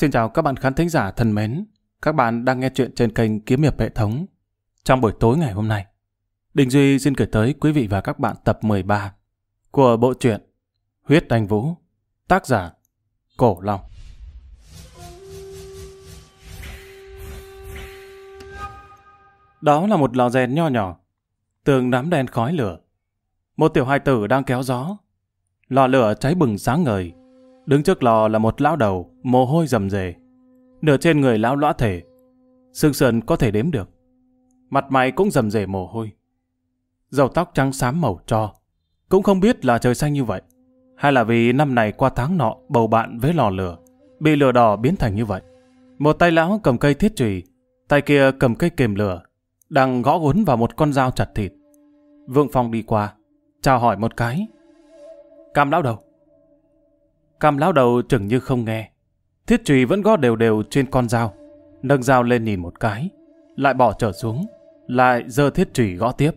Xin chào các bạn khán thính giả thân mến. Các bạn đang nghe chuyện trên kênh Kiếm Hiệp Hệ Thống. Trong buổi tối ngày hôm nay, Đình Duy xin gửi tới quý vị và các bạn tập 13 của bộ truyện Huyết Anh Vũ, tác giả Cổ Long. Đó là một lò rèn nho nhỏ, tường nắm đen khói lửa. Một tiểu hai tử đang kéo gió. Lò lửa cháy bừng sáng ngời. Đứng trước lò là một lão đầu, mồ hôi rầm rề. Nửa trên người lão lõa thể, xương sườn có thể đếm được. Mặt mày cũng rầm rề mồ hôi. Dầu tóc trắng xám màu tro, cũng không biết là trời xanh như vậy. Hay là vì năm này qua tháng nọ bầu bạn với lò lửa, bị lửa đỏ biến thành như vậy. Một tay lão cầm cây thiết trùy, tay kia cầm cây kềm lửa, đang gõ gốn vào một con dao chặt thịt. Vương Phong đi qua, chào hỏi một cái. Cam lão đầu. Cam lão đầu chừng như không nghe. Thiết trùy vẫn gõ đều đều trên con dao. Nâng dao lên nhìn một cái, lại bỏ trở xuống, lại giơ thiết trùy gõ tiếp.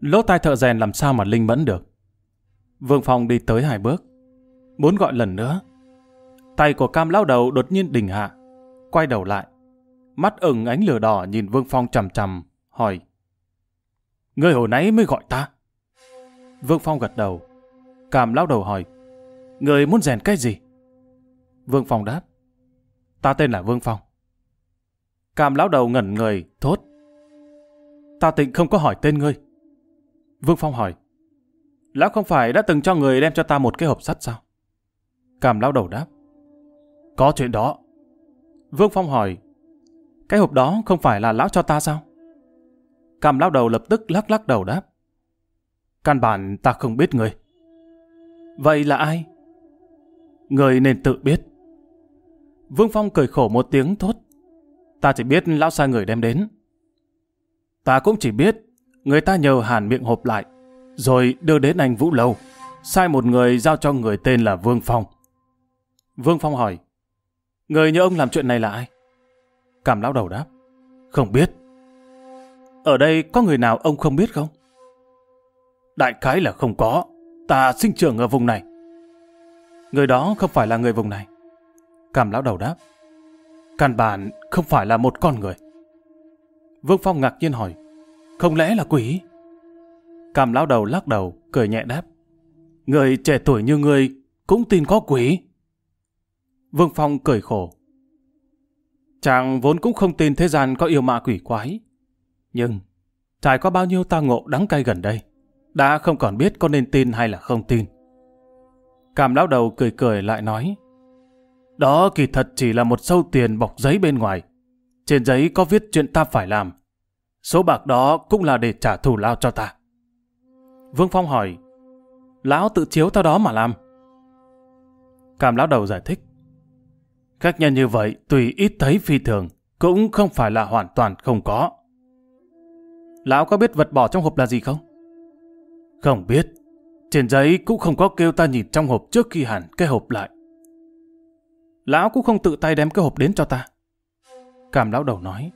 Lỗ tai thợ rèn làm sao mà linh mẫn được. Vương Phong đi tới hai bước, muốn gọi lần nữa. Tay của cam lão đầu đột nhiên đình hạ, quay đầu lại. Mắt ửng ánh lửa đỏ nhìn Vương Phong chằm chằm, hỏi. Người hồi nãy mới gọi ta. Vương Phong gật đầu. Cam lão đầu hỏi. Người muốn rèn cái gì? Vương Phong đáp. Ta tên là Vương Phong. Cam lão đầu ngẩn người, thốt. Ta tịnh không có hỏi tên ngươi. Vương Phong hỏi. Lão không phải đã từng cho người đem cho ta một cái hộp sắt sao? Cam lão đầu đáp. Có chuyện đó. Vương Phong hỏi. Cái hộp đó không phải là lão cho ta sao? Cam lão đầu lập tức lắc lắc đầu đáp. Căn bản ta không biết người. Vậy là ai? Người nên tự biết. Vương Phong cười khổ một tiếng thốt. Ta chỉ biết lão sai người đem đến. Ta cũng chỉ biết người ta nhờ hàn miệng hộp lại, rồi đưa đến anh Vũ Lâu, sai một người giao cho người tên là Vương Phong. Vương Phong hỏi, người nhớ ông làm chuyện này là ai? Cảm lão đầu đáp, không biết. Ở đây có người nào ông không biết không? Đại khái là không có, ta sinh trưởng ở vùng này. Người đó không phải là người vùng này. Cảm lão đầu đáp. Căn bản không phải là một con người. Vương Phong ngạc nhiên hỏi. Không lẽ là quỷ? Cảm lão đầu lắc đầu, cười nhẹ đáp. Người trẻ tuổi như ngươi cũng tin có quỷ. Vương Phong cười khổ. Chàng vốn cũng không tin thế gian có yêu ma quỷ quái. Nhưng, trải qua bao nhiêu ta ngộ đắng cay gần đây, đã không còn biết có nên tin hay là không tin. Cảm lão đầu cười cười lại nói. Đó kỳ thật chỉ là một sâu tiền bọc giấy bên ngoài. Trên giấy có viết chuyện ta phải làm. Số bạc đó cũng là để trả thù lao cho ta. Vương Phong hỏi, Lão tự chiếu theo đó mà làm. Cảm lão đầu giải thích. Khách nhân như vậy tùy ít thấy phi thường, cũng không phải là hoàn toàn không có. Lão có biết vật bỏ trong hộp là gì không? Không biết. Trên giấy cũng không có kêu ta nhìn trong hộp trước khi hẳn cái hộp lại. Lão cũng không tự tay đem cái hộp đến cho ta. Cảm lão đầu nói.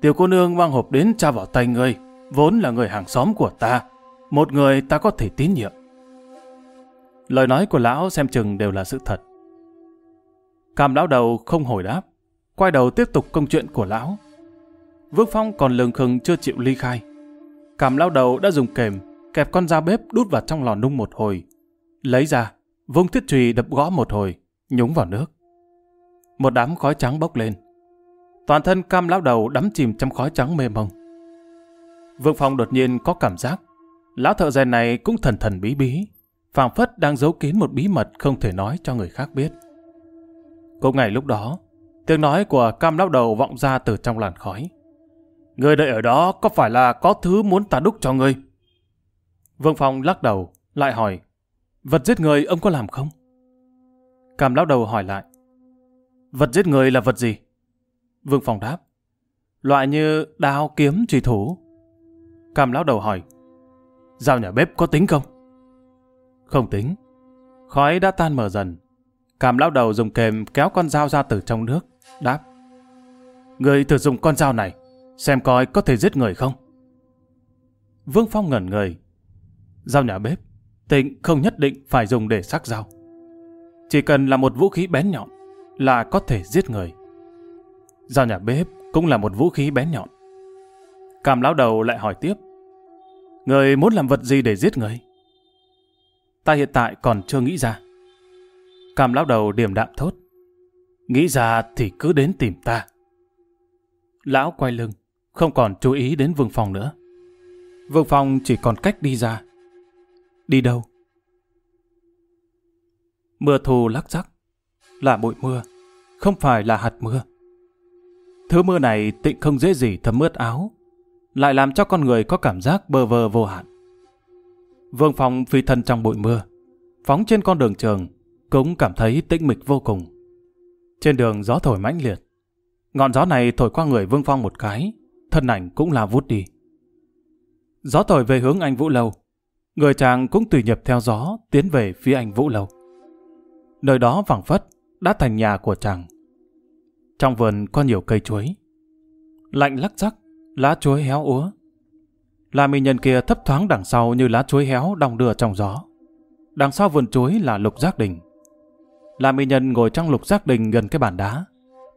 Tiểu cô nương mang hộp đến tra vào tay ngươi, vốn là người hàng xóm của ta, một người ta có thể tín nhiệm. Lời nói của lão xem chừng đều là sự thật. Cảm lão đầu không hồi đáp, quay đầu tiếp tục công chuyện của lão. Vương Phong còn lường khừng chưa chịu ly khai. Cảm lão đầu đã dùng kềm kẹp con dao bếp đút vào trong lò nung một hồi. Lấy ra, vung thiết trùy đập gõ một hồi, nhúng vào nước. Một đám khói trắng bốc lên. Toàn thân cam lão đầu đắm chìm trong khói trắng mê mông. Vương Phong đột nhiên có cảm giác, lão thợ rèn này cũng thần thần bí bí, phảng phất đang giấu kín một bí mật không thể nói cho người khác biết. Cũng ngày lúc đó, tiếng nói của cam lão đầu vọng ra từ trong làn khói. Người đợi ở đó có phải là có thứ muốn ta đúc cho ngươi? Vương Phong lắc đầu, lại hỏi, vật giết người ông có làm không? Cam lão đầu hỏi lại, vật giết người là vật gì? Vương Phong đáp, loại như đao, kiếm, trùy thủ. Cam lão đầu hỏi, dao nhà bếp có tính không? Không tính. Khói đã tan mở dần. Cam lão đầu dùng kềm kéo con dao ra từ trong nước, đáp. Người thử dùng con dao này, xem coi có thể giết người không? Vương Phong ngẩn người, Dao nhà bếp, tịnh không nhất định phải dùng để sắc dao. Chỉ cần là một vũ khí bén nhọn, là có thể giết người. Dao nhà bếp cũng là một vũ khí bén nhọn. Cam lão đầu lại hỏi tiếp. Người muốn làm vật gì để giết người? Ta hiện tại còn chưa nghĩ ra. Cam lão đầu điềm đạm thốt. Nghĩ ra thì cứ đến tìm ta. Lão quay lưng, không còn chú ý đến Vương Phong nữa. Vương Phong chỉ còn cách đi ra. Đi đâu? Mưa thù lắc rắc, là bụi mưa, không phải là hạt mưa. Thứ mưa này tịnh không dễ gì thấm ướt áo, lại làm cho con người có cảm giác bơ vơ vô hạn. Vương Phong phi thân trong bụi mưa, phóng trên con đường trường, cũng cảm thấy tĩnh mịch vô cùng. Trên đường gió thổi mãnh liệt, ngọn gió này thổi qua người Vương Phong một cái, thân ảnh cũng là vút đi. Gió thổi về hướng anh Vũ Lâu, người chàng cũng tùy nhập theo gió tiến về phía anh Vũ Lâu. Nơi đó phẳng phất, đã thành nhà của chàng. Trong vườn có nhiều cây chuối. Lạnh lắc rắc, lá chuối héo úa. La mỹ nhân kia thấp thoáng đằng sau như lá chuối héo đong đưa trong gió. Đằng sau vườn chuối là lục giác đình. La mỹ nhân ngồi trong lục giác đình gần cái bàn đá.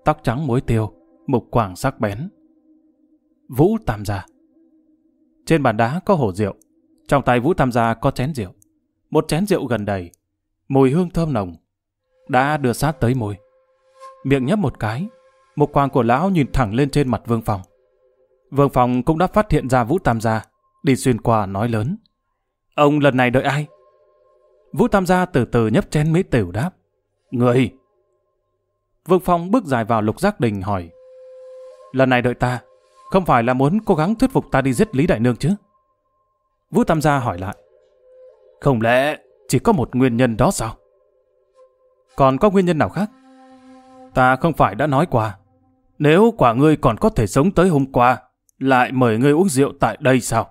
Tóc trắng muối tiêu, mục quảng sắc bén. Vũ Tam Gia Trên bàn đá có hổ rượu. Trong tay Vũ Tam Gia có chén rượu. Một chén rượu gần đầy. Mùi hương thơm nồng. Đã đưa sát tới môi. Miệng nhấp một cái. Một quang của lão nhìn thẳng lên trên mặt Vương phòng Vương phòng cũng đã phát hiện ra Vũ Tam Gia, đi xuyên qua nói lớn. Ông lần này đợi ai? Vũ Tam Gia từ từ nhấp chén mỹ tiểu đáp. Người! Vương Phong bước dài vào lục giác đình hỏi. Lần này đợi ta, không phải là muốn cố gắng thuyết phục ta đi giết Lý Đại Nương chứ? Vũ Tam Gia hỏi lại. Không lẽ chỉ có một nguyên nhân đó sao? Còn có nguyên nhân nào khác? Ta không phải đã nói qua. Nếu quả ngươi còn có thể sống tới hôm qua, lại mời ngươi uống rượu tại đây sao?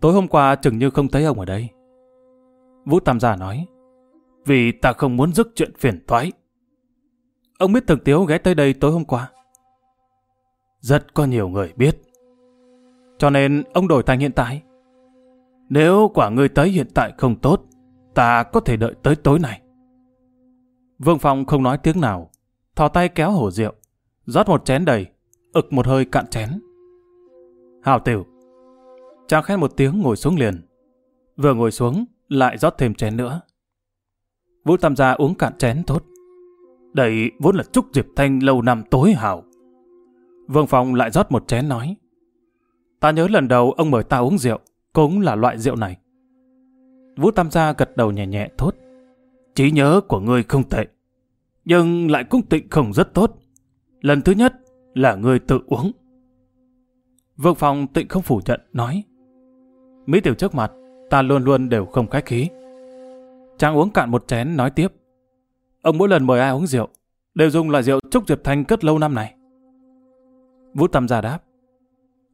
Tối hôm qua chừng như không thấy ông ở đây. Vũ Tam Gia nói, vì ta không muốn dứt chuyện phiền toái. Ông biết thực tiếu ghé tới đây tối hôm qua. Rất có nhiều người biết. Cho nên ông đổi thành hiện tại. Nếu quả ngươi tới hiện tại không tốt, ta có thể đợi tới tối này Vương Phong không nói tiếng nào, thò tay kéo hổ rượu, rót một chén đầy, ực một hơi cạn chén. Hào tiểu. Chàng khen một tiếng ngồi xuống liền. Vừa ngồi xuống, lại rót thêm chén nữa. Vũ Tam gia uống cạn chén tốt. Đây vốn là chúc Diệp Thanh lâu năm tối hảo. Vương Phong lại rót một chén nói. Ta nhớ lần đầu ông mời ta uống rượu, cũng là loại rượu này. Vũ Tam gia gật đầu nhẹ nhẹ thốt. Trí nhớ của ngươi không tệ, nhưng lại cũng tịnh không rất tốt. Lần thứ nhất là ngươi tự uống. Vương Phong tịnh không phủ nhận, nói Mỹ tiểu trước mặt, ta luôn luôn đều không khách khí. trang uống cạn một chén nói tiếp. Ông mỗi lần mời ai uống rượu, đều dùng loại rượu Trúc Diệp Thanh cất lâu năm này. Vũ tam gia đáp.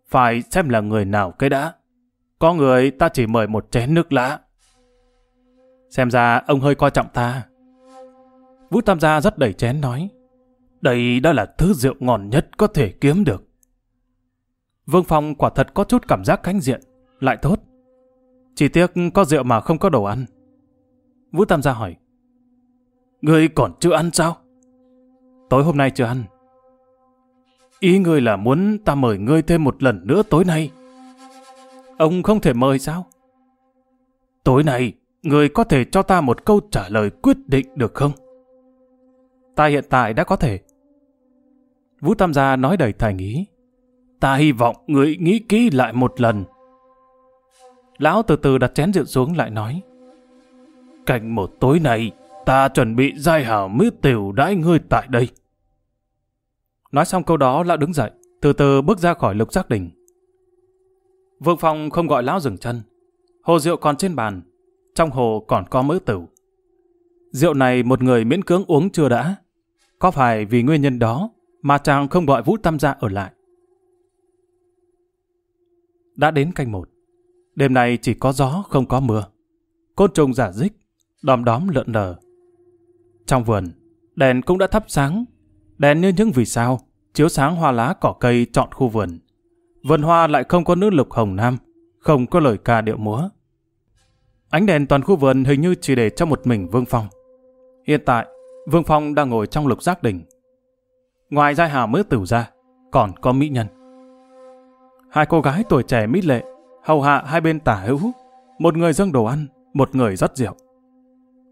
Phải xem là người nào cái đã. Có người ta chỉ mời một chén nước lã. Xem ra ông hơi coi trọng ta. Vũ Tam gia rất đầy chén nói. Đây đã là thứ rượu ngon nhất có thể kiếm được. Vương Phong quả thật có chút cảm giác cánh diện, lại tốt. Chỉ tiếc có rượu mà không có đồ ăn. Vũ Tam gia hỏi. Ngươi còn chưa ăn sao? Tối hôm nay chưa ăn. Ý ngươi là muốn ta mời ngươi thêm một lần nữa tối nay. Ông không thể mời sao? Tối nay, ngươi có thể cho ta một câu trả lời quyết định được không? Ta hiện tại đã có thể. Vũ Tam Gia nói đầy thành ý. Ta hy vọng ngươi nghĩ kỹ lại một lần. Lão từ từ đặt chén rượu xuống lại nói. Cạnh một tối này, ta chuẩn bị giai hảo mứ tiểu đãi ngươi tại đây. Nói xong câu đó, lão đứng dậy, từ từ bước ra khỏi lục giác đỉnh. Vương Phong không gọi lão dừng chân. Hồ rượu còn trên bàn, trong hồ còn có mỡ tửu. Rượu này một người miễn cưỡng uống chưa đã. Có phải vì nguyên nhân đó mà chàng không gọi Vũ Tam gia ở lại? Đã đến canh một. Đêm nay chỉ có gió không có mưa. Côn trùng giả dích, đom đóm lợn nở. Trong vườn, đèn cũng đã thắp sáng. Đèn như những vì sao, chiếu sáng hoa lá cỏ cây trọn khu vườn. Vườn hoa lại không có nữ lục hồng nam, không có lời ca điệu múa. Ánh đèn toàn khu vườn hình như chỉ để cho một mình Vương Phong. Hiện tại, Vương Phong đang ngồi trong lục giác đỉnh. Ngoài giai hà mứa tử ra, còn có mỹ nhân. Hai cô gái tuổi trẻ mỹ lệ, hầu hạ hai bên tả hữu, một người dâng đồ ăn, một người rót rượu.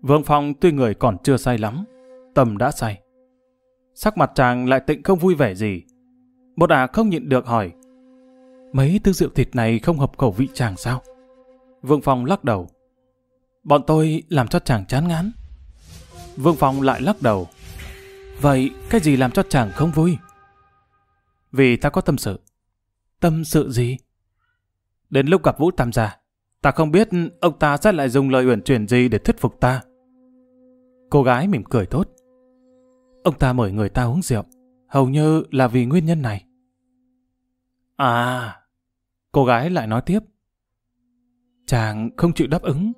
Vương Phong tuy người còn chưa say lắm, tâm đã say. Sắc mặt chàng lại tịnh không vui vẻ gì. Một ả không nhịn được hỏi, mấy thứ rượu thịt này không hợp khẩu vị chàng sao? Vương Phong lắc đầu. Bọn tôi làm cho chàng chán ngán. Vương Phong lại lắc đầu. Vậy cái gì làm cho chàng không vui? Vì ta có tâm sự. Tâm sự gì? Đến lúc gặp Vũ Tam gia, ta không biết ông ta sẽ lại dùng lời uyển chuyển gì để thuyết phục ta. Cô gái mỉm cười tốt. Ông ta mời người ta uống rượu, hầu như là vì nguyên nhân này. À, cô gái lại nói tiếp. Chàng không chịu đáp ứng.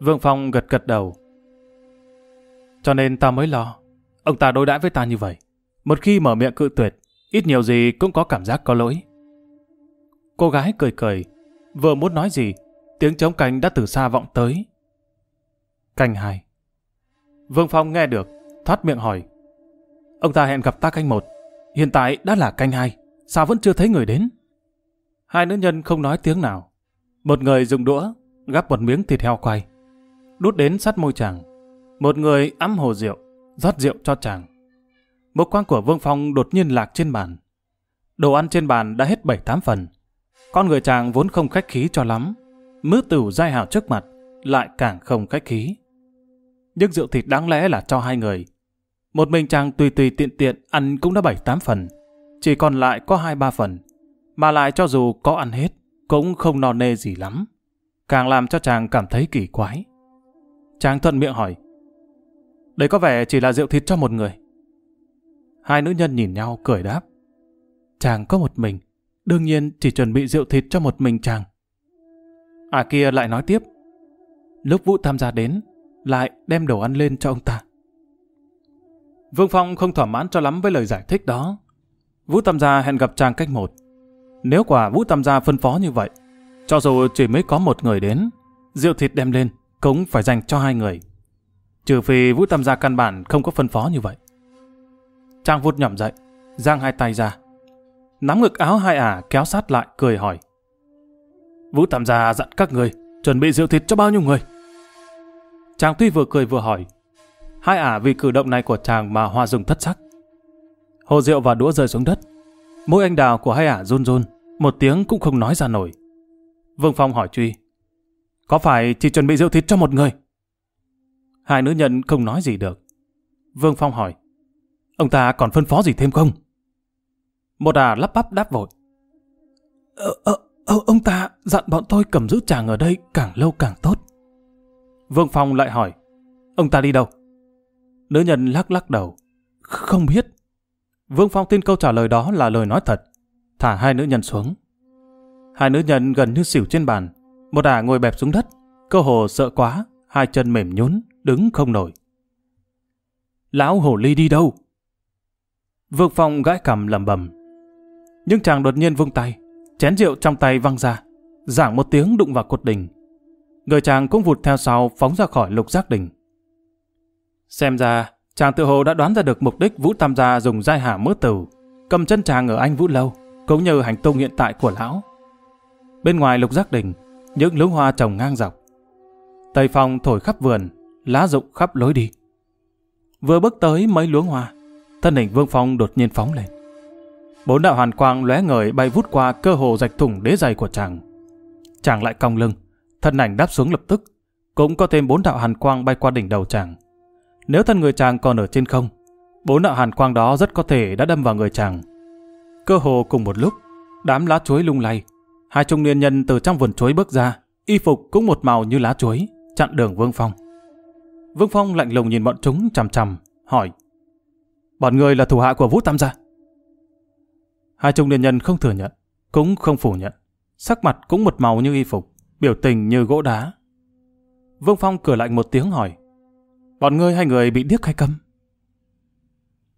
Vương Phong gật gật đầu. Cho nên ta mới lo. Ông ta đối đãi với ta như vậy. Một khi mở miệng cự tuyệt, ít nhiều gì cũng có cảm giác có lỗi. Cô gái cười cười, vừa muốn nói gì, tiếng trống canh đã từ xa vọng tới. Canh hai. Vương Phong nghe được, thoát miệng hỏi. Ông ta hẹn gặp ta canh một, hiện tại đã là canh hai, sao vẫn chưa thấy người đến? Hai nữ nhân không nói tiếng nào. Một người dùng đũa, gắp một miếng thịt heo quay, đút đến sát môi chàng. Một người ấm hồ rượu, rót rượu cho chàng. Một quan của Vương Phong đột nhiên lạc trên bàn. Đồ ăn trên bàn đã hết bảy tám phần. Con người chàng vốn không khách khí cho lắm. Mứ tửu dai hảo trước mặt, lại càng không khách khí. Nhưng rượu thịt đáng lẽ là cho hai người. Một mình chàng tùy tùy tiện tiện ăn cũng đã bảy tám phần. Chỉ còn lại có hai ba phần. Mà lại cho dù có ăn hết, cũng không no nê gì lắm. Càng làm cho chàng cảm thấy kỳ quái. Chàng thuận miệng hỏi. Đây có vẻ chỉ là rượu thịt cho một người. Hai nữ nhân nhìn nhau cười đáp. Chàng có một mình, đương nhiên chỉ chuẩn bị rượu thịt cho một mình chàng. À kia lại nói tiếp. Lúc Vũ tham gia đến, lại đem đồ ăn lên cho ông ta. Vương Phong không thỏa mãn cho lắm với lời giải thích đó. Vũ Tam Gia hẹn gặp chàng cách một. Nếu quả Vũ Tam Gia phân phó như vậy, cho dù chỉ mới có một người đến, rượu thịt đem lên cũng phải dành cho hai người. Trừ phi Vũ Tam Gia căn bản không có phân phó như vậy. Trang vút nhỏm dậy, giang hai tay ra. Nắm ngực áo hai ả kéo sát lại cười hỏi. Vũ Tam Gia dặn các người chuẩn bị rượu thịt cho bao nhiêu người? Chàng tuy vừa cười vừa hỏi. Hai ả vì cử động này của chàng mà hoa rừng thất sắc. Hồ rượu và đũa rơi xuống đất. Môi anh đào của hai ả run run, một tiếng cũng không nói ra nổi. Vương Phong hỏi Truy. Có phải chỉ chuẩn bị rượu thịt cho một người? Hai nữ nhân không nói gì được. Vương Phong hỏi. Ông ta còn phân phó gì thêm không? Một à lắp bắp đáp vội. Ờ, ờ, ờ, ông ta dặn bọn tôi cầm giữ chàng ở đây càng lâu càng tốt. Vương Phong lại hỏi. Ông ta đi đâu? Nữ nhân lắc lắc đầu. Không biết. Vương Phong tin câu trả lời đó là lời nói thật. Thả hai nữ nhân xuống. Hai nữ nhân gần như xỉu trên bàn. Một ả ngồi bẹp xuống đất. Cơ hồ sợ quá. Hai chân mềm nhún. Đứng không nổi. Lão hổ ly đi đâu? Vương Phong gãi cầm lầm bầm. Nhưng chàng đột nhiên vung tay. Chén rượu trong tay văng ra. Giảng một tiếng đụng vào cột đình. Người chàng cũng vụt theo sau, phóng ra khỏi lục giác đình. Xem ra, chàng tự hồ đã đoán ra được mục đích Vũ Tam Gia dùng giai hạ mớ tử, cầm chân chàng ở anh Vũ Lâu, cũng như hành tung hiện tại của lão. Bên ngoài lục giác đình, những lũ hoa trồng ngang dọc. Tây phong thổi khắp vườn, lá rụng khắp lối đi. Vừa bước tới mấy luống hoa, thân hình Vương Phong đột nhiên phóng lên. Bốn đạo hàn quang lóe ngời bay vút qua cơ hồ rạch thủng đế giày của chàng. Chàng lại cong lưng, thân ảnh đáp xuống lập tức, cũng có thêm bốn đạo hàn quang bay qua đỉnh đầu chàng. Nếu thân người chàng còn ở trên không, bốn đạo hàn quang đó rất có thể đã đâm vào người chàng. Cơ hồ cùng một lúc, đám lá chuối lung lay, hai trung niên nhân từ trong vườn chuối bước ra, y phục cũng một màu như lá chuối, chặn đường Vương Phong. Vương Phong lạnh lùng nhìn bọn chúng chằm chằm, hỏi: "Bọn người là thủ hạ của Vũ Tam gia?" Hai trung niên nhân không thừa nhận, cũng không phủ nhận, sắc mặt cũng một màu như y phục, biểu tình như gỗ đá. Vương Phong cửa lạnh một tiếng hỏi: Bọn ngươi hai người bị điếc hay câm?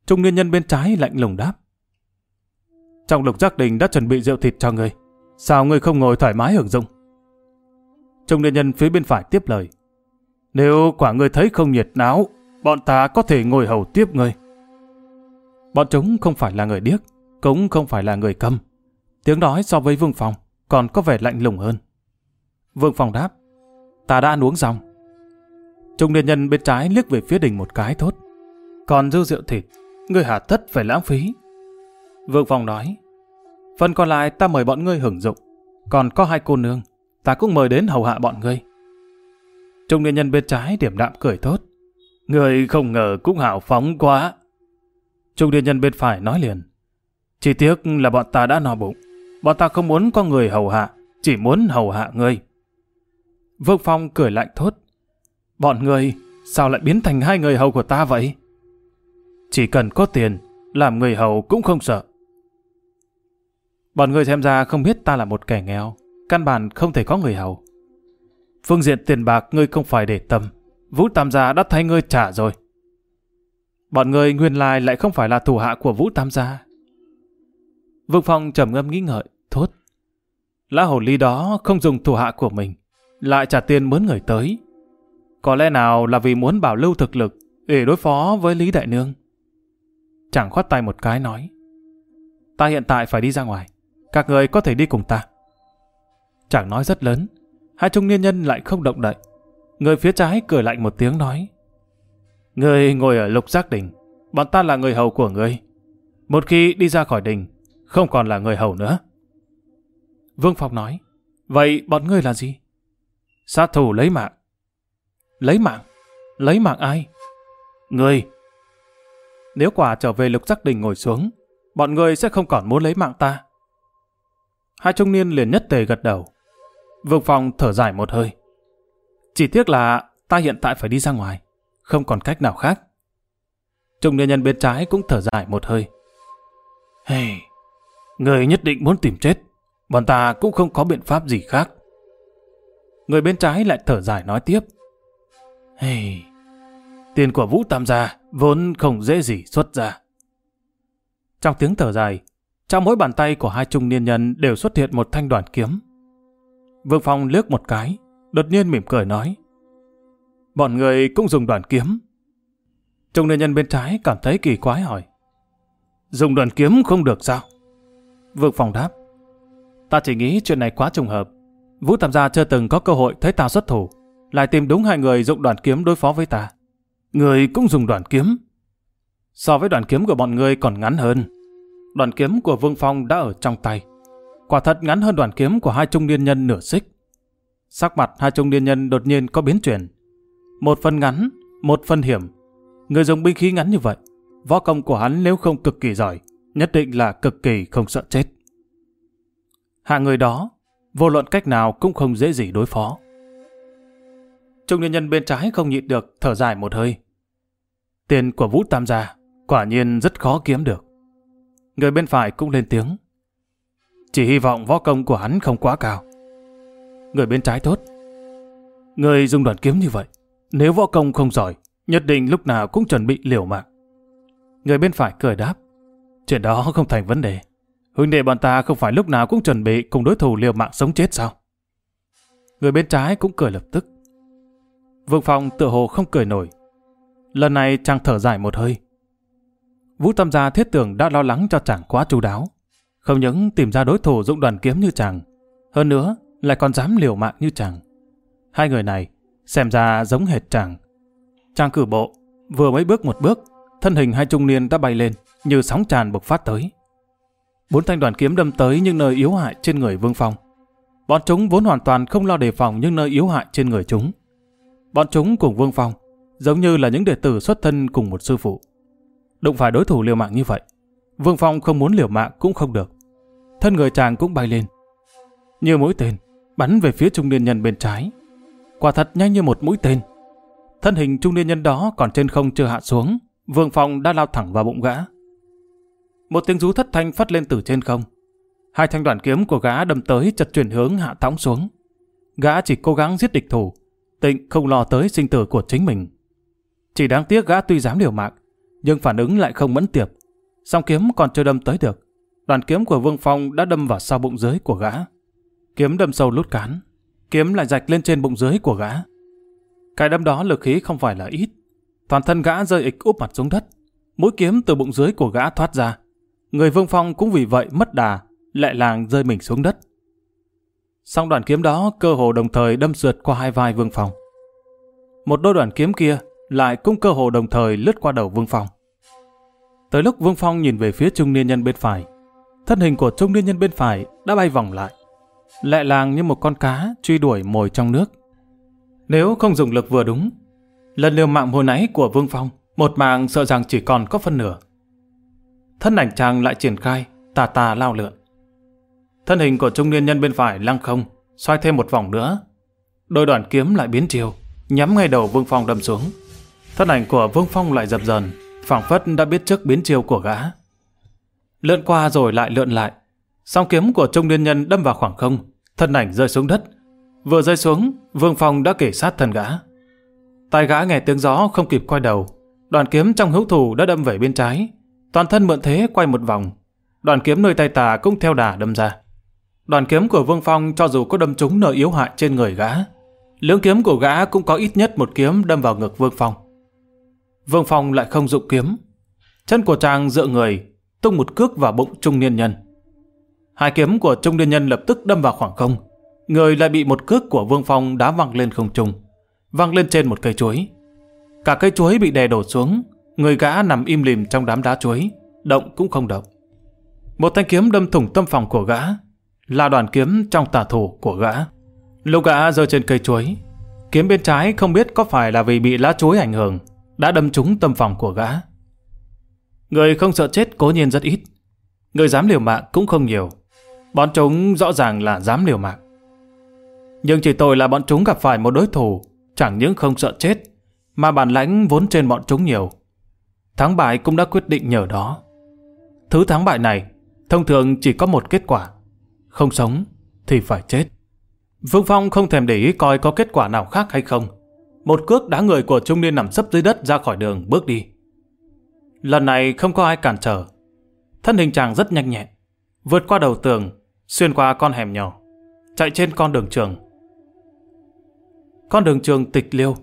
Trung niên nhân bên trái lạnh lùng đáp. Trong lục giác đình đã chuẩn bị rượu thịt cho ngươi. Sao ngươi không ngồi thoải mái hưởng dụng? Trung niên nhân phía bên phải tiếp lời. Nếu quả ngươi thấy không nhiệt náo, bọn ta có thể ngồi hầu tiếp ngươi. Bọn chúng không phải là người điếc, cũng không phải là người câm. Tiếng nói so với Vương phòng còn có vẻ lạnh lùng hơn. Vương phòng đáp, ta đã ăn uống xong. Trung niên nhân bên trái liếc về phía đình một cái thốt. Còn dư rượu thịt, ngươi hà tất phải lãng phí. Vương Phong nói, phần còn lại ta mời bọn ngươi hưởng dụng. Còn có hai cô nương, ta cũng mời đến hầu hạ bọn ngươi. Trung niên nhân bên trái điểm đạm cười thốt. Người không ngờ cũng hào phóng quá. Trung niên nhân bên phải nói liền. Chỉ tiếc là bọn ta đã no bụng. Bọn ta không muốn có người hầu hạ, chỉ muốn hầu hạ ngươi. Vương Phong cười lạnh thốt. Bọn người sao lại biến thành hai người hầu của ta vậy? Chỉ cần có tiền, làm người hầu cũng không sợ. Bọn người xem ra không biết ta là một kẻ nghèo, căn bản không thể có người hầu. Phương diện tiền bạc ngươi không phải để tâm, Vũ Tam gia đã thay ngươi trả rồi. Bọn người nguyên lai lại không phải là thủ hạ của Vũ Tam gia. Vương Phong trầm ngâm nghĩ ngợi, thốt. Lá hồ ly đó không dùng thủ hạ của mình, lại trả tiền mướn người tới. Có lẽ nào là vì muốn bảo lưu thực lực để đối phó với Lý Đại Nương. Chẳng khoát tay một cái nói. Ta hiện tại phải đi ra ngoài. Các người có thể đi cùng ta. Chẳng nói rất lớn. Hai trung niên nhân lại không động đậy. Người phía trái cười lạnh một tiếng nói. Người ngồi ở lục giác đình. Bọn ta là người hầu của người. Một khi đi ra khỏi đình, không còn là người hầu nữa. Vương Phong nói. Vậy bọn ngươi là gì? Sát thủ lấy mạng. Lấy mạng? Lấy mạng ai? Ngươi. Nếu quả trở về lục giác đình ngồi xuống, bọn ngươi sẽ không còn muốn lấy mạng ta. Hai trung niên liền nhất tề gật đầu. Vương Phong thở dài một hơi. Chỉ tiếc là ta hiện tại phải đi ra ngoài, không còn cách nào khác. Trung niên nhân bên trái cũng thở dài một hơi. Hey, người nhất định muốn tìm chết, bọn ta cũng không có biện pháp gì khác. Người bên trái lại thở dài nói tiếp. Hey, tiền của Vũ Tam gia vốn không dễ gì xuất ra. Trong tiếng thở dài, trong mỗi bàn tay của hai trung niên nhân đều xuất hiện một thanh đoàn kiếm. Vương Phong liếc một cái, đột nhiên mỉm cười nói. Bọn người cũng dùng đoàn kiếm. Trung niên nhân bên trái cảm thấy kỳ quái hỏi. Dùng đoàn kiếm không được sao? Vương Phong đáp. Ta chỉ nghĩ chuyện này quá trùng hợp. Vũ Tam gia chưa từng có cơ hội thấy ta xuất thủ, lại tìm đúng hai người dùng đoàn kiếm đối phó với ta. Người cũng dùng đoàn kiếm. So với đoàn kiếm của bọn người còn ngắn hơn. Đoàn kiếm của Vương Phong đã ở trong tay. Quả thật ngắn hơn đoàn kiếm của hai trung niên nhân nửa xích. Sắc mặt hai trung niên nhân đột nhiên có biến chuyển. Một phần ngắn, một phần hiểm. Người dùng binh khí ngắn như vậy, võ công của hắn nếu không cực kỳ giỏi, nhất định là cực kỳ không sợ chết. Hạ người đó, vô luận cách nào cũng không dễ gì đối phó. Trung nhân nhân bên trái không nhịn được, thở dài một hơi. Tiền của Vũ Tam gia, quả nhiên rất khó kiếm được. Người bên phải cũng lên tiếng. Chỉ hy vọng võ công của hắn không quá cao. Người bên trái thốt Người dùng đoàn kiếm như vậy, nếu võ công không giỏi, nhất định lúc nào cũng chuẩn bị liều mạng. Người bên phải cười đáp. Chuyện đó không thành vấn đề. Huynh đệ bọn ta không phải lúc nào cũng chuẩn bị cùng đối thủ liều mạng sống chết sao? Người bên trái cũng cười lập tức. Vương Phong tựa hồ không cười nổi. Lần này chàng thở dài một hơi. Vũ Tam gia thiết tưởng đã lo lắng cho chàng quá chú đáo. Không những tìm ra đối thủ dụng đoàn kiếm như chàng, hơn nữa lại còn dám liều mạng như chàng. Hai người này xem ra giống hệt chàng. Chàng cử bộ, vừa mới bước một bước, thân hình hai trung niên đã bay lên, như sóng tràn bộc phát tới. Bốn thanh đoàn kiếm đâm tới những nơi yếu hại trên người Vương Phong. Bọn chúng vốn hoàn toàn không lo đề phòng những nơi yếu hại trên người chúng. Bọn chúng cùng Vương Phong, giống như là những đệ tử xuất thân cùng một sư phụ. Đụng phải đối thủ liều mạng như vậy, Vương Phong không muốn liều mạng cũng không được. Thân người chàng cũng bay lên. Như mũi tên, bắn về phía trung niên nhân bên trái. Quả thật nhanh như một mũi tên. Thân hình trung niên nhân đó còn trên không chưa hạ xuống, Vương Phong đã lao thẳng vào bụng gã. Một tiếng rú thất thanh phát lên từ trên không. Hai thanh đoạn kiếm của gã đâm tới chật chuyển hướng hạ thõng xuống. Gã chỉ cố gắng giết địch thủ, tịnh không lo tới sinh tử của chính mình. Chỉ đáng tiếc gã tuy dám liều mạng, nhưng phản ứng lại không mẫn tiệp. Song kiếm còn chưa đâm tới được. Đoàn kiếm của Vương Phong đã đâm vào sau bụng dưới của gã. Kiếm đâm sâu lút cán. Kiếm lại rạch lên trên bụng dưới của gã. Cái đâm đó lực khí không phải là ít. Toàn thân gã rơi ịch úp mặt xuống đất. Mũi kiếm từ bụng dưới của gã thoát ra. Người Vương Phong cũng vì vậy mất đà, lại làng rơi mình xuống đất. Song đoạn kiếm đó cơ hồ đồng thời đâm sượt qua hai vai Vương Phong. Một đôi đoạn kiếm kia lại cũng cơ hồ đồng thời lướt qua đầu Vương Phong. Tới lúc Vương Phong nhìn về phía trung niên nhân bên phải, thân hình của trung niên nhân bên phải đã bay vòng lại, lẹ làng như một con cá truy đuổi mồi trong nước. Nếu không dùng lực vừa đúng, lần liều mạng hồi nãy của Vương Phong, một mạng sợ rằng chỉ còn có phân nửa. Thân ảnh chàng lại triển khai, tà tà lao lượn. Thân hình của trung niên nhân bên phải lăng không, xoay thêm một vòng nữa. Đôi đoạn kiếm lại biến chiều, nhắm ngay đầu Vương Phong đâm xuống. Thân ảnh của Vương Phong lại dập dần, phảng phất đã biết trước biến chiều của gã. Lượn qua rồi lại lượn lại. Song kiếm của trung niên nhân đâm vào khoảng không, thân ảnh rơi xuống đất. Vừa rơi xuống, Vương Phong đã kể sát thân gã. Tai gã nghe tiếng gió không kịp quay đầu, đoàn kiếm trong hữu thủ đã đâm về bên trái, toàn thân mượn thế quay một vòng. Đoàn kiếm nơi tay tà cũng theo đà đâm ra. Đoàn kiếm của Vương Phong cho dù có đâm trúng nơi yếu hại trên người gã, lưỡng kiếm của gã cũng có ít nhất một kiếm đâm vào ngực Vương Phong. Vương Phong lại không dụng kiếm. Chân của chàng dựa người, tung một cước vào bụng trung niên nhân. Hai kiếm của trung niên nhân lập tức đâm vào khoảng không. Người lại bị một cước của Vương Phong đá văng lên không trung, văng lên trên một cây chuối. Cả cây chuối bị đè đổ xuống, người gã nằm im lìm trong đám đá chuối, động cũng không động. Một thanh kiếm đâm thủng tâm phòng của gã, là đoàn kiếm trong tà thủ của gã. Lúc gã rơi trên cây chuối, kiếm bên trái không biết có phải là vì bị lá chuối ảnh hưởng, đã đâm trúng tâm phòng của gã. Người không sợ chết cố nhiên rất ít, người dám liều mạng cũng không nhiều. Bọn chúng rõ ràng là dám liều mạng. Nhưng chỉ tội là bọn chúng gặp phải một đối thủ, chẳng những không sợ chết, mà bản lãnh vốn trên bọn chúng nhiều. Thắng bại cũng đã quyết định nhờ đó. Thứ thắng bại này, thông thường chỉ có một kết quả. Không sống thì phải chết. Vương Phong không thèm để ý coi có kết quả nào khác hay không. Một cước đá người của trung niên nằm sấp dưới đất ra khỏi đường bước đi. Lần này không có ai cản trở. Thân hình chàng rất nhanh nhẹn. Vượt qua đầu tường, xuyên qua con hẻm nhỏ, chạy trên con đường trường. Con đường trường tịch liêu.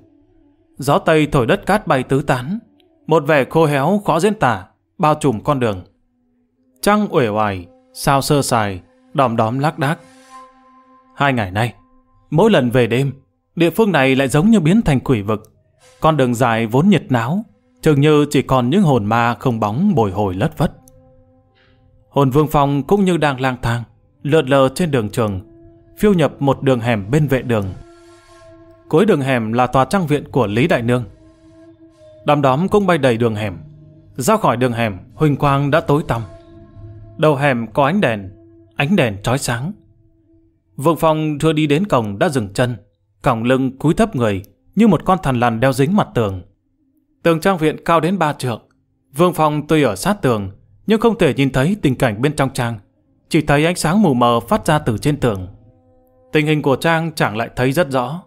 Gió tây thổi đất cát bay tứ tán. Một vẻ khô héo khó diễn tả, bao trùm con đường. Trăng uể oải, sao sơ sài, đòm đóm lác đác. Hai ngày nay, mỗi lần về đêm, địa phương này lại giống như biến thành quỷ vực. Con đường dài vốn nhiệt náo, chừng như chỉ còn những hồn ma không bóng bồi hồi lất vất. Hồn Vương Phong cũng như đang lang thang, lượn lờ trên đường trường, phiêu nhập một đường hẻm bên vệ đường. Cuối đường hẻm là tòa trang viện của Lý Đại Nương. Đám đóm cũng bay đầy đường hẻm. Ra khỏi đường hẻm, huỳnh quang đã tối tăm. Đầu hẻm có ánh đèn, ánh đèn trói sáng. Vương Phong chưa đi đến cổng đã dừng chân, còng lưng cúi thấp người như một con thằn lằn đeo dính mặt tường. Tường trang viện cao đến ba trượng. Vương Phong tuy ở sát tường, nhưng không thể nhìn thấy tình cảnh bên trong trang. Chỉ thấy ánh sáng mù mờ phát ra từ trên tường. Tình hình của trang chẳng lại thấy rất rõ.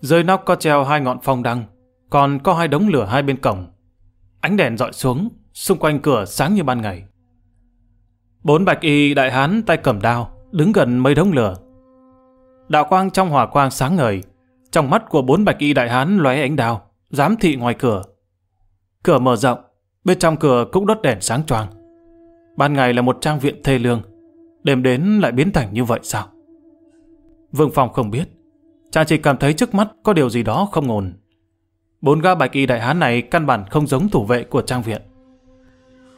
Dưới nóc có treo hai ngọn phong đăng, còn có hai đống lửa hai bên cổng. Ánh đèn dọi xuống, xung quanh cửa sáng như ban ngày. Bốn bạch y đại hán tay cầm đao, đứng gần mấy đống lửa. Đạo quang trong hỏa quang sáng ngời, trong mắt của bốn bạch y đại hán lóe ánh đao, giám thị ngoài cửa. Cửa mở rộng, bên trong cửa cũng đốt đèn sáng choang. Ban ngày là một trang viện thê lương, đêm đến lại biến thành như vậy sao? Vương Phong không biết, chàng chỉ cảm thấy trước mắt có điều gì đó không ổn. Bốn ga bạch y đại hán này căn bản không giống thủ vệ của trang viện.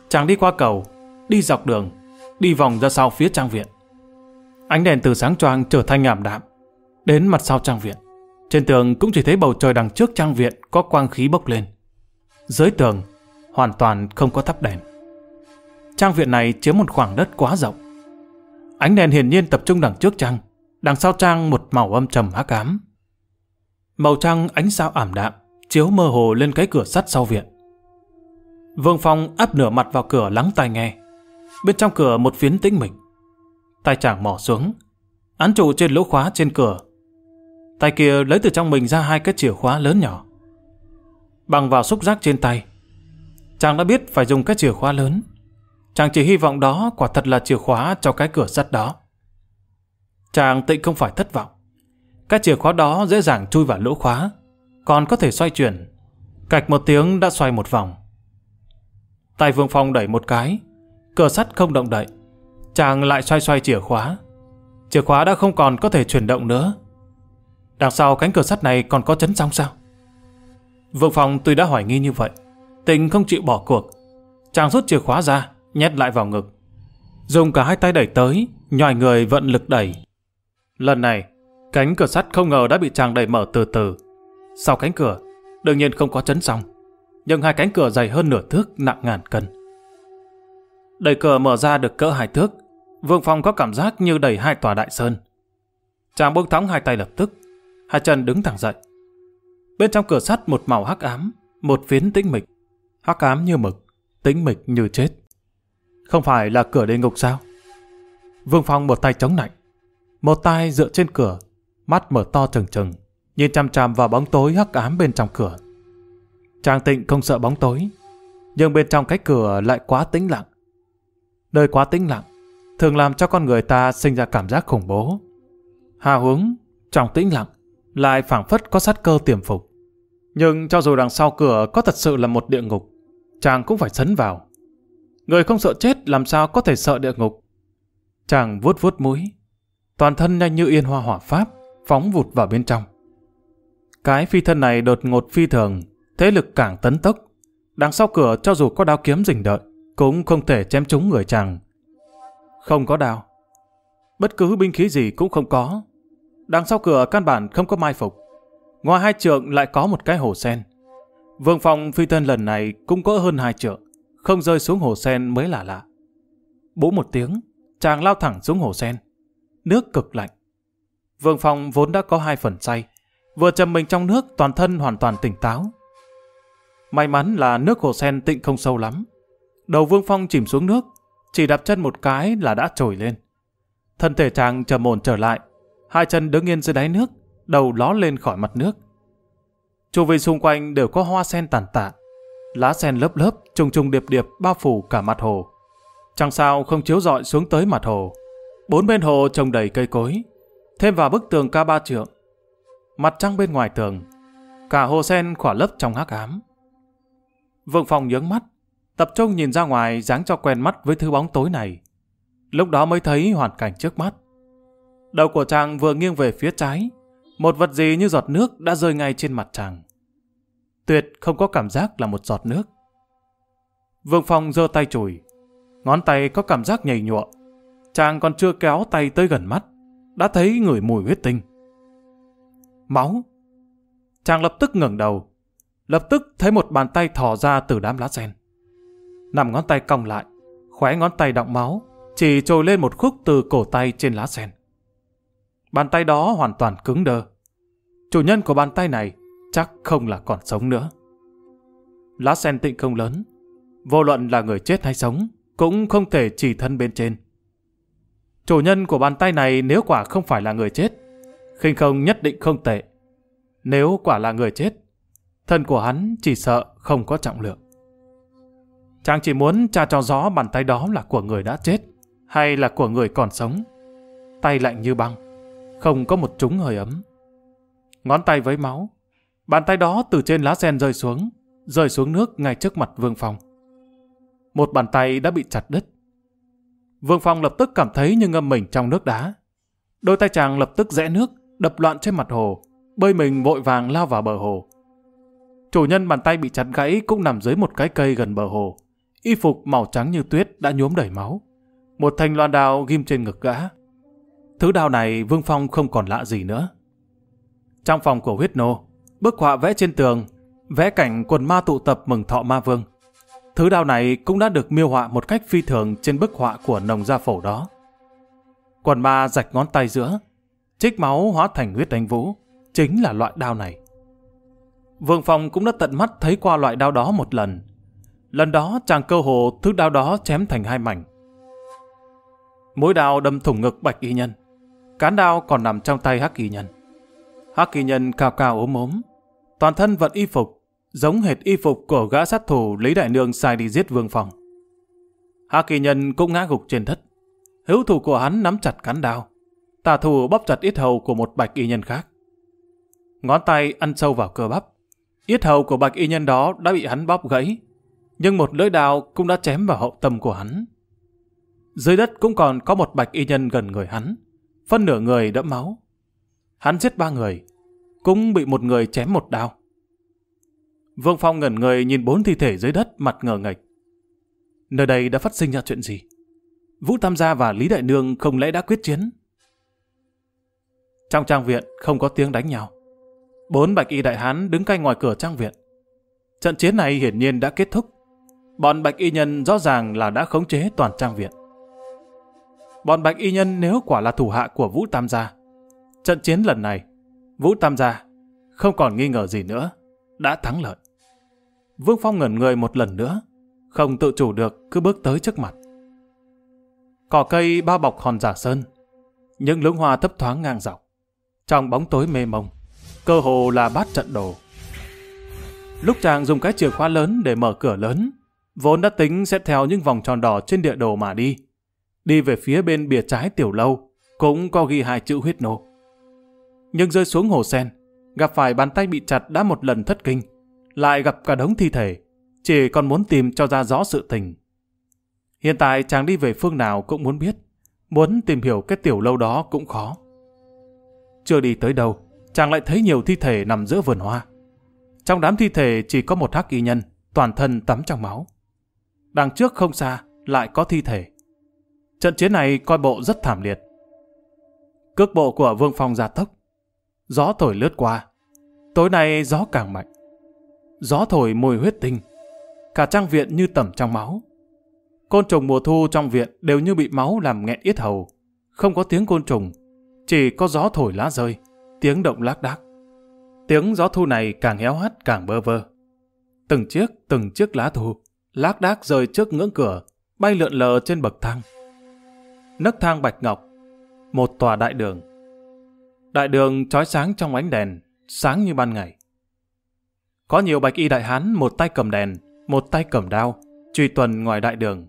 Chàng đi qua cầu, đi dọc đường, đi vòng ra sau phía trang viện. Ánh đèn từ sáng choang trở thành ảm đạm, đến mặt sau trang viện. Trên tường cũng chỉ thấy bầu trời đằng trước trang viện có quang khí bốc lên. Dưới tường, hoàn toàn không có thắp đèn. Trang viện này chiếm một khoảng đất quá rộng. Ánh đèn hiển nhiên tập trung đằng trước trang, đằng sau trang một màu âm trầm hắc ám. Màu trăng ánh sao ảm đạm, chiếu mơ hồ lên cái cửa sắt sau viện. Vương Phong áp nửa mặt vào cửa lắng tai nghe. Bên trong cửa một phiến tĩnh mịch. Tay chàng mò xuống, án trụ trên lỗ khóa trên cửa. Tay kia lấy từ trong mình ra hai cái chìa khóa lớn nhỏ. Bằng vào xúc giác trên tay. Chàng đã biết phải dùng cái chìa khóa lớn. Chàng chỉ hy vọng đó quả thật là chìa khóa cho cái cửa sắt đó. Chàng tịnh không phải thất vọng. Cái chìa khóa đó dễ dàng chui vào lỗ khóa, còn có thể xoay chuyển. Cạch một tiếng đã xoay một vòng. Tay Vương Phong đẩy một cái, cửa sắt không động đậy. Chàng lại xoay xoay chìa khóa. Chìa khóa đã không còn có thể chuyển động nữa. Đằng sau cánh cửa sắt này còn có chấn song sao? Vượng phòng tuy đã hoài nghi như vậy, tình không chịu bỏ cuộc. Chàng rút chìa khóa ra, nhét lại vào ngực. Dùng cả hai tay đẩy tới, nhòi người vận lực đẩy. Lần này, cánh cửa sắt không ngờ đã bị chàng đẩy mở từ từ. Sau cánh cửa, đương nhiên không có chấn song, nhưng hai cánh cửa dày hơn nửa thước nặng ngàn cân. Đẩy cửa mở ra được cỡ hai thước, Vương Phong có cảm giác như đẩy hai tòa đại sơn. Chàng buông thõng hai tay lập tức, hai chân đứng thẳng dậy. Bên trong cửa sắt một màu hắc ám, một phiến tĩnh mịch. Hắc ám như mực, tĩnh mịch như chết. Không phải là cửa địa ngục sao? Vương Phong một tay chống nạnh, một tay dựa trên cửa, mắt mở to trừng trừng, nhìn chằm chằm vào bóng tối hắc ám bên trong cửa. Trang tịnh không sợ bóng tối, nhưng bên trong cái cửa lại quá tĩnh lặng. Nơi quá tĩnh lặng, thường làm cho con người ta sinh ra cảm giác khủng bố. Hà hướng, trong tĩnh lặng, lại phảng phất có sát cơ tiềm phục. Nhưng cho dù đằng sau cửa có thật sự là một địa ngục, chàng cũng phải sấn vào. Người không sợ chết làm sao có thể sợ địa ngục. Chàng vuốt vuốt mũi, toàn thân nhanh như yên hoa hỏa pháp, phóng vụt vào bên trong. Cái phi thân này đột ngột phi thường, thế lực càng tấn tốc. Đằng sau cửa cho dù có đao kiếm rình đợi, cũng không thể chém trúng người chàng. Không có đao. Bất cứ binh khí gì cũng không có. Đằng sau cửa căn bản không có mai phục. Ngoài hai trượng lại có một cái hồ sen. Vương Phong phi thân lần này cũng có hơn hai trượng, không rơi xuống hồ sen mới là lạ. Bố một tiếng, chàng lao thẳng xuống hồ sen. Nước cực lạnh. Vương Phong vốn đã có hai phần say, vừa chầm mình trong nước toàn thân hoàn toàn tỉnh táo. May mắn là nước hồ sen tịnh không sâu lắm. Đầu Vương Phong chìm xuống nước, chỉ đạp chân một cái là đã trồi lên. Thân thể chàng trầm ổn trở lại, hai chân đứng yên dưới đáy nước, đầu ló lên khỏi mặt nước. Chu vi xung quanh đều có hoa sen tàn tạ, lá sen lớp lớp, trùng trùng điệp điệp bao phủ cả mặt hồ. Chẳng sao không chiếu rọi xuống tới mặt hồ. Bốn bên hồ trồng đầy cây cối, thêm vào bức tường cao ba trượng. Mặt trăng bên ngoài tường, cả hồ sen khỏa lấp trong hắc ám. Vương Phong nhướng mắt, tập trung nhìn ra ngoài dáng cho quen mắt với thứ bóng tối này. Lúc đó mới thấy hoàn cảnh trước mắt. Đầu của chàng vừa nghiêng về phía trái, một vật gì như giọt nước đã rơi ngay trên mặt chàng. Tuyệt không có cảm giác là một giọt nước. Vương Phong giơ tay chùi, ngón tay có cảm giác nhầy nhụa. Chàng còn chưa kéo tay tới gần mắt, đã thấy ngửi mùi huyết tinh. Máu! Chàng lập tức ngẩng đầu, lập tức thấy một bàn tay thò ra từ đám lá sen. Nằm ngón tay cong lại, khóe ngón tay đọng máu, chỉ trồi lên một khúc từ cổ tay trên lá sen. Bàn tay đó hoàn toàn cứng đơ. Chủ nhân của bàn tay này chắc không là còn sống nữa. Lá sen tịnh không lớn, vô luận là người chết hay sống, cũng không thể chỉ thân bên trên. Chủ nhân của bàn tay này nếu quả không phải là người chết, khinh không nhất định không tệ. Nếu quả là người chết, thân của hắn chỉ sợ không có trọng lượng. Chàng chỉ muốn tra cho rõ bàn tay đó là của người đã chết hay là của người còn sống. Tay lạnh như băng, không có một trúng hơi ấm. Ngón tay với máu, bàn tay đó từ trên lá sen rơi xuống, rơi xuống nước ngay trước mặt Vương Phong. Một bàn tay đã bị chặt đứt. Vương Phong lập tức cảm thấy như ngâm mình trong nước đá. Đôi tay chàng lập tức rẽ nước, đập loạn trên mặt hồ, bơi mình vội vàng lao vào bờ hồ. Chủ nhân bàn tay bị chặt gãy cũng nằm dưới một cái cây gần bờ hồ. Y phục màu trắng như tuyết đã nhuốm đầy máu. Một thanh loan đao ghim trên ngực gã. Thứ đao này Vương Phong không còn lạ gì nữa. Trong phòng của huyết nô, bức họa vẽ trên tường, vẽ cảnh quần ma tụ tập mừng thọ ma vương. Thứ đao này cũng đã được miêu họa một cách phi thường trên bức họa của nồng gia phổ đó. Quần ma rạch ngón tay giữa, trích máu hóa thành huyết đánh vũ, chính là loại đao này. Vương Phong cũng đã tận mắt thấy qua loại đao đó một lần. Lần đó chàng cơ hồ thứ đao đó chém thành hai mảnh. mũi đao đâm thủng ngực bạch y nhân. Cán đao còn nằm trong tay hắc y nhân. Hắc y nhân cao cao ốm ốm. Toàn thân vận y phục, giống hệt y phục của gã sát thủ Lý Đại Nương sai đi giết Vương phòng. Hắc y nhân cũng ngã gục trên đất. Hữu thủ của hắn nắm chặt cán đao. Tà thủ bóp chặt ít hầu của một bạch y nhân khác. Ngón tay ăn sâu vào cơ bắp. Yết hầu của bạch y nhân đó đã bị hắn bóp gãy, nhưng một lưỡi đao cũng đã chém vào hậu tâm của hắn. Dưới đất cũng còn có một bạch y nhân gần người hắn, phân nửa người đẫm máu. Hắn giết ba người, cũng bị một người chém một đao. Vương Phong ngẩn người nhìn bốn thi thể dưới đất mặt ngờ ngạch. Nơi đây đã phát sinh ra chuyện gì? Vũ Tam Gia và Lý Đại Nương không lẽ đã quyết chiến? Trong trang viện không có tiếng đánh nhau. Bốn bạch y đại hán đứng canh ngoài cửa trang viện. Trận chiến này hiển nhiên đã kết thúc. Bọn bạch y nhân rõ ràng là đã khống chế toàn trang viện. Bọn bạch y nhân nếu quả là thủ hạ của Vũ Tam Gia, trận chiến lần này, Vũ Tam Gia không còn nghi ngờ gì nữa, đã thắng lợi. Vương Phong ngẩn người một lần nữa, không tự chủ được cứ bước tới trước mặt. Cỏ cây bao bọc hòn giả sơn, những lưỡng hoa thấp thoáng ngang dọc. Trong bóng tối mê mông, cơ hồ là bát trận đồ. Lúc chàng dùng cái chìa khóa lớn để mở cửa lớn, vốn đã tính sẽ theo những vòng tròn đỏ trên địa đồ mà đi. Đi về phía bên bìa trái tiểu lâu, cũng có ghi hai chữ huyết nô. Nhưng rơi xuống hồ sen, gặp phải bàn tay bị chặt đã một lần thất kinh, lại gặp cả đống thi thể, chỉ còn muốn tìm cho ra rõ sự tình. Hiện tại chàng đi về phương nào cũng muốn biết, muốn tìm hiểu cái tiểu lâu đó cũng khó. Chưa đi tới đâu, chàng lại thấy nhiều thi thể nằm giữa vườn hoa. Trong đám thi thể chỉ có một hắc y nhân, toàn thân tắm trong máu. Đằng trước không xa, lại có thi thể. Trận chiến này coi bộ rất thảm liệt. Cước bộ của Vương Phong gia tốc. Gió thổi lướt qua. Tối nay gió càng mạnh. Gió thổi mùi huyết tinh. Cả trang viện như tẩm trong máu. Côn trùng mùa thu trong viện đều như bị máu làm nghẹn yết hầu. Không có tiếng côn trùng, chỉ có gió thổi lá rơi, tiếng động lác đác. Tiếng gió thu này càng héo hắt càng bơ vơ. Từng chiếc, từng chiếc lá thu, lác đác rời trước ngưỡng cửa, bay lượn lờ trên bậc thang. Nấc thang bạch ngọc, một tòa đại đường. Đại đường trói sáng trong ánh đèn, sáng như ban ngày. Có nhiều bạch y đại hán, một tay cầm đèn, một tay cầm đao, truy tuần ngoài đại đường.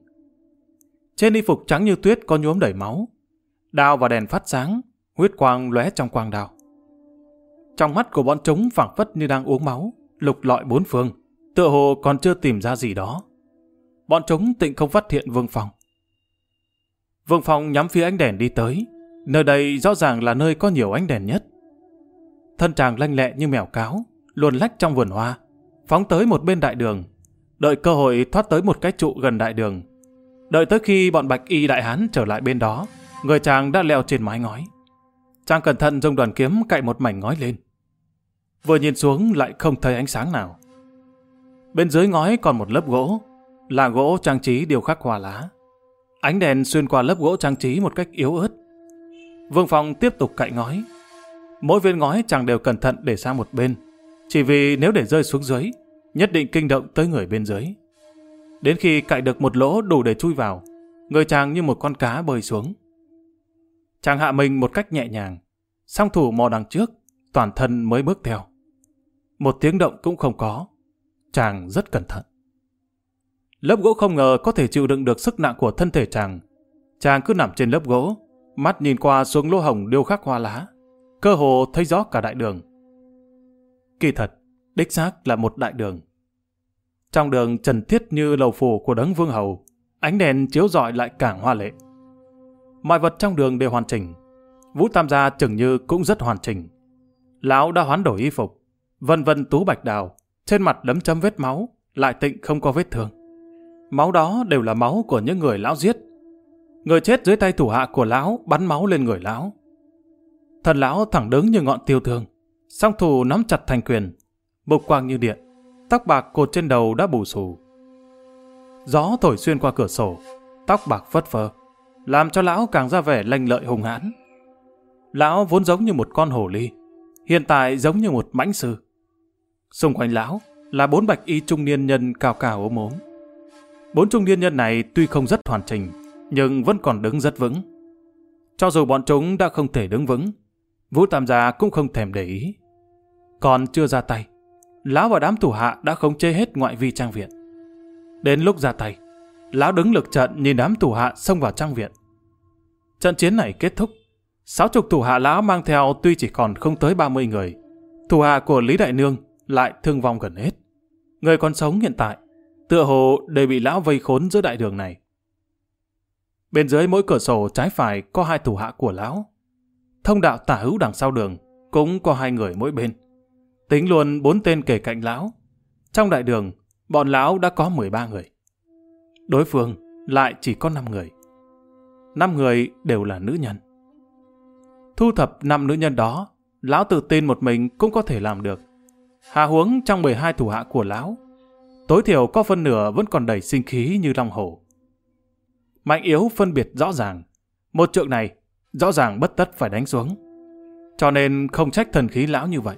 Trên y phục trắng như tuyết có nhuốm đầy máu. Đao và đèn phát sáng, huyết quang lóe trong quang đao. Trong mắt của bọn chúng phảng phất như đang uống máu, lục lọi bốn phương, tựa hồ còn chưa tìm ra gì đó. Bọn chúng tịnh không phát hiện Vương Phong. Vương Phong nhắm phía ánh đèn đi tới, nơi đây rõ ràng là nơi có nhiều ánh đèn nhất. Thân chàng lanh lẹ như mèo cáo, luồn lách trong vườn hoa, phóng tới một bên đại đường, đợi cơ hội thoát tới một cái trụ gần đại đường. Đợi tới khi bọn bạch y đại hán trở lại bên đó, người chàng đã leo trên mái ngói. Chàng cẩn thận dùng đoàn kiếm cạy một mảnh ngói lên. Vừa nhìn xuống lại không thấy ánh sáng nào. Bên dưới ngói còn một lớp gỗ, là gỗ trang trí điều khắc hoa lá. Ánh đèn xuyên qua lớp gỗ trang trí một cách yếu ớt. Vương Phong tiếp tục cạy ngói. Mỗi viên ngói chàng đều cẩn thận để sang một bên, chỉ vì nếu để rơi xuống dưới, nhất định kinh động tới người bên dưới. Đến khi cạy được một lỗ đủ để chui vào, người chàng như một con cá bơi xuống. Chàng hạ mình một cách nhẹ nhàng, song thủ mò đằng trước, toàn thân mới bước theo. Một tiếng động cũng không có, chàng rất cẩn thận. Lớp gỗ không ngờ có thể chịu đựng được sức nặng của thân thể chàng. Chàng cứ nằm trên lớp gỗ, mắt nhìn qua xuống lỗ hồng điêu khắc hoa lá, cơ hồ thấy rõ cả đại đường. Kỳ thật, đích xác là một đại đường. Trong đường trần thiết như lầu phủ của đấng vương hầu, ánh đèn chiếu rọi lại càng hoa lệ. Mọi vật trong đường đều hoàn chỉnh. Vũ Tam gia chừng như cũng rất hoàn chỉnh. Lão đã hoán đổi y phục, vân vân tú bạch đào, trên mặt đấm chấm vết máu, lại tịnh không có vết thương. Máu đó đều là máu của những người lão giết. Người chết dưới tay thủ hạ của lão bắn máu lên người lão. Thần lão thẳng đứng như ngọn tiêu thương, song thủ nắm chặt thành quyền, bục quang như điện, tóc bạc cột trên đầu đã bù xù. Gió thổi xuyên qua cửa sổ, tóc bạc phất phơ, làm cho lão càng ra vẻ lanh lợi hùng hãn. Lão vốn giống như một con hổ ly, hiện tại giống như một mãnh sư. Xung quanh lão là bốn bạch y trung niên nhân cao cao ốm ốm. Bốn trung niên nhân này tuy không rất hoàn chỉnh, nhưng vẫn còn đứng rất vững. Cho dù bọn chúng đã không thể đứng vững, Vũ Tam Gia cũng không thèm để ý. Còn chưa ra tay, Lão và đám thủ hạ đã khống chế hết ngoại vi trang viện. Đến lúc ra tay, Lão đứng lực trận nhìn đám thủ hạ xông vào trang viện. Trận chiến này kết thúc, sáu chục thủ hạ Lão mang theo tuy chỉ còn không tới 30 người. Thủ hạ của Lý Đại Nương lại thương vong gần hết. Người còn sống hiện tại, tựa hồ đều bị lão vây khốn giữa đại đường này. Bên dưới mỗi cửa sổ trái phải có hai thủ hạ của lão. Thông đạo tả hữu đằng sau đường cũng có hai người mỗi bên. Tính luôn bốn tên kể cạnh lão. Trong đại đường, bọn lão đã có 13 người. Đối phương lại chỉ có 5 người. 5 người đều là nữ nhân. Thu thập 5 nữ nhân đó, lão tự tin một mình cũng có thể làm được. Hà huống trong 12 thủ hạ của lão, tối thiểu có phân nửa vẫn còn đầy sinh khí như long hổ. Mạnh yếu phân biệt rõ ràng, một trượng này rõ ràng bất tất phải đánh xuống. Cho nên không trách thần khí lão như vậy.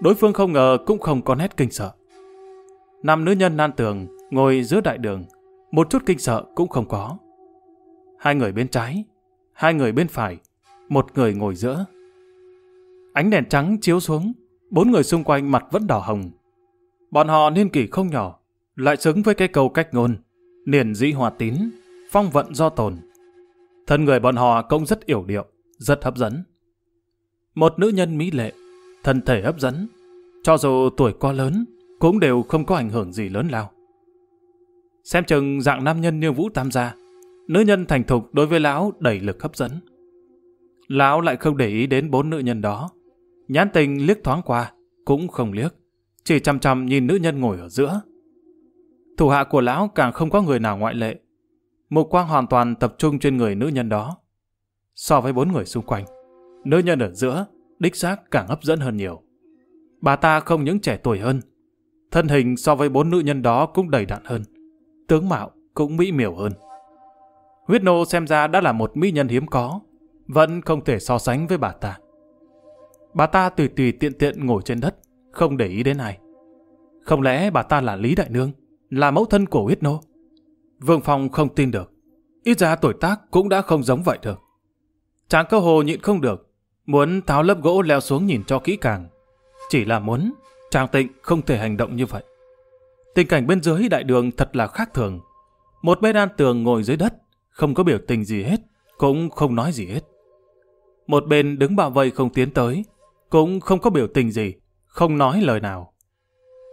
Đối phương không ngờ cũng không có nét kinh sợ. Năm nữ nhân nan tường ngồi giữa đại đường, một chút kinh sợ cũng không có. Hai người bên trái, hai người bên phải, một người ngồi giữa. Ánh đèn trắng chiếu xuống, bốn người xung quanh mặt vẫn đỏ hồng. Bọn họ niên kỷ không nhỏ, lại xứng với cái câu cách ngôn, niền dĩ hòa tín, phong vận do tồn. Thân người bọn họ cũng rất yểu điệu, rất hấp dẫn. Một nữ nhân mỹ lệ, thân thể hấp dẫn, cho dù tuổi quá lớn, cũng đều không có ảnh hưởng gì lớn lao. Xem chừng dạng nam nhân như Vũ Tam gia, nữ nhân thành thục đối với lão đầy lực hấp dẫn. Lão lại không để ý đến bốn nữ nhân đó. Nhãn tình liếc thoáng qua, cũng không liếc, chỉ chăm chăm nhìn nữ nhân ngồi ở giữa. Thủ hạ của lão càng không có người nào ngoại lệ. Mục quang hoàn toàn tập trung trên người nữ nhân đó. So với bốn người xung quanh, nữ nhân ở giữa, đích xác càng hấp dẫn hơn nhiều. Bà ta không những trẻ tuổi hơn, thân hình so với bốn nữ nhân đó cũng đầy đặn hơn, tướng mạo cũng mỹ miều hơn. Huyết nô xem ra đã là một mỹ nhân hiếm có, vẫn không thể so sánh với bà ta. Bà ta tùy tùy tiện tiện ngồi trên đất, không để ý đến ai. Không lẽ bà ta là Lý Đại Nương, là mẫu thân của huyết nô? Vương Phong không tin được. Ít ra tuổi tác cũng đã không giống vậy được. Chàng cơ hồ nhịn không được, muốn tháo lớp gỗ leo xuống nhìn cho kỹ càng. Chỉ là muốn, chàng tịnh không thể hành động như vậy. Tình cảnh bên dưới đại đường thật là khác thường. Một bên an tường ngồi dưới đất, không có biểu tình gì hết, cũng không nói gì hết. Một bên đứng bảo vây không tiến tới, cũng không có biểu tình gì, không nói lời nào.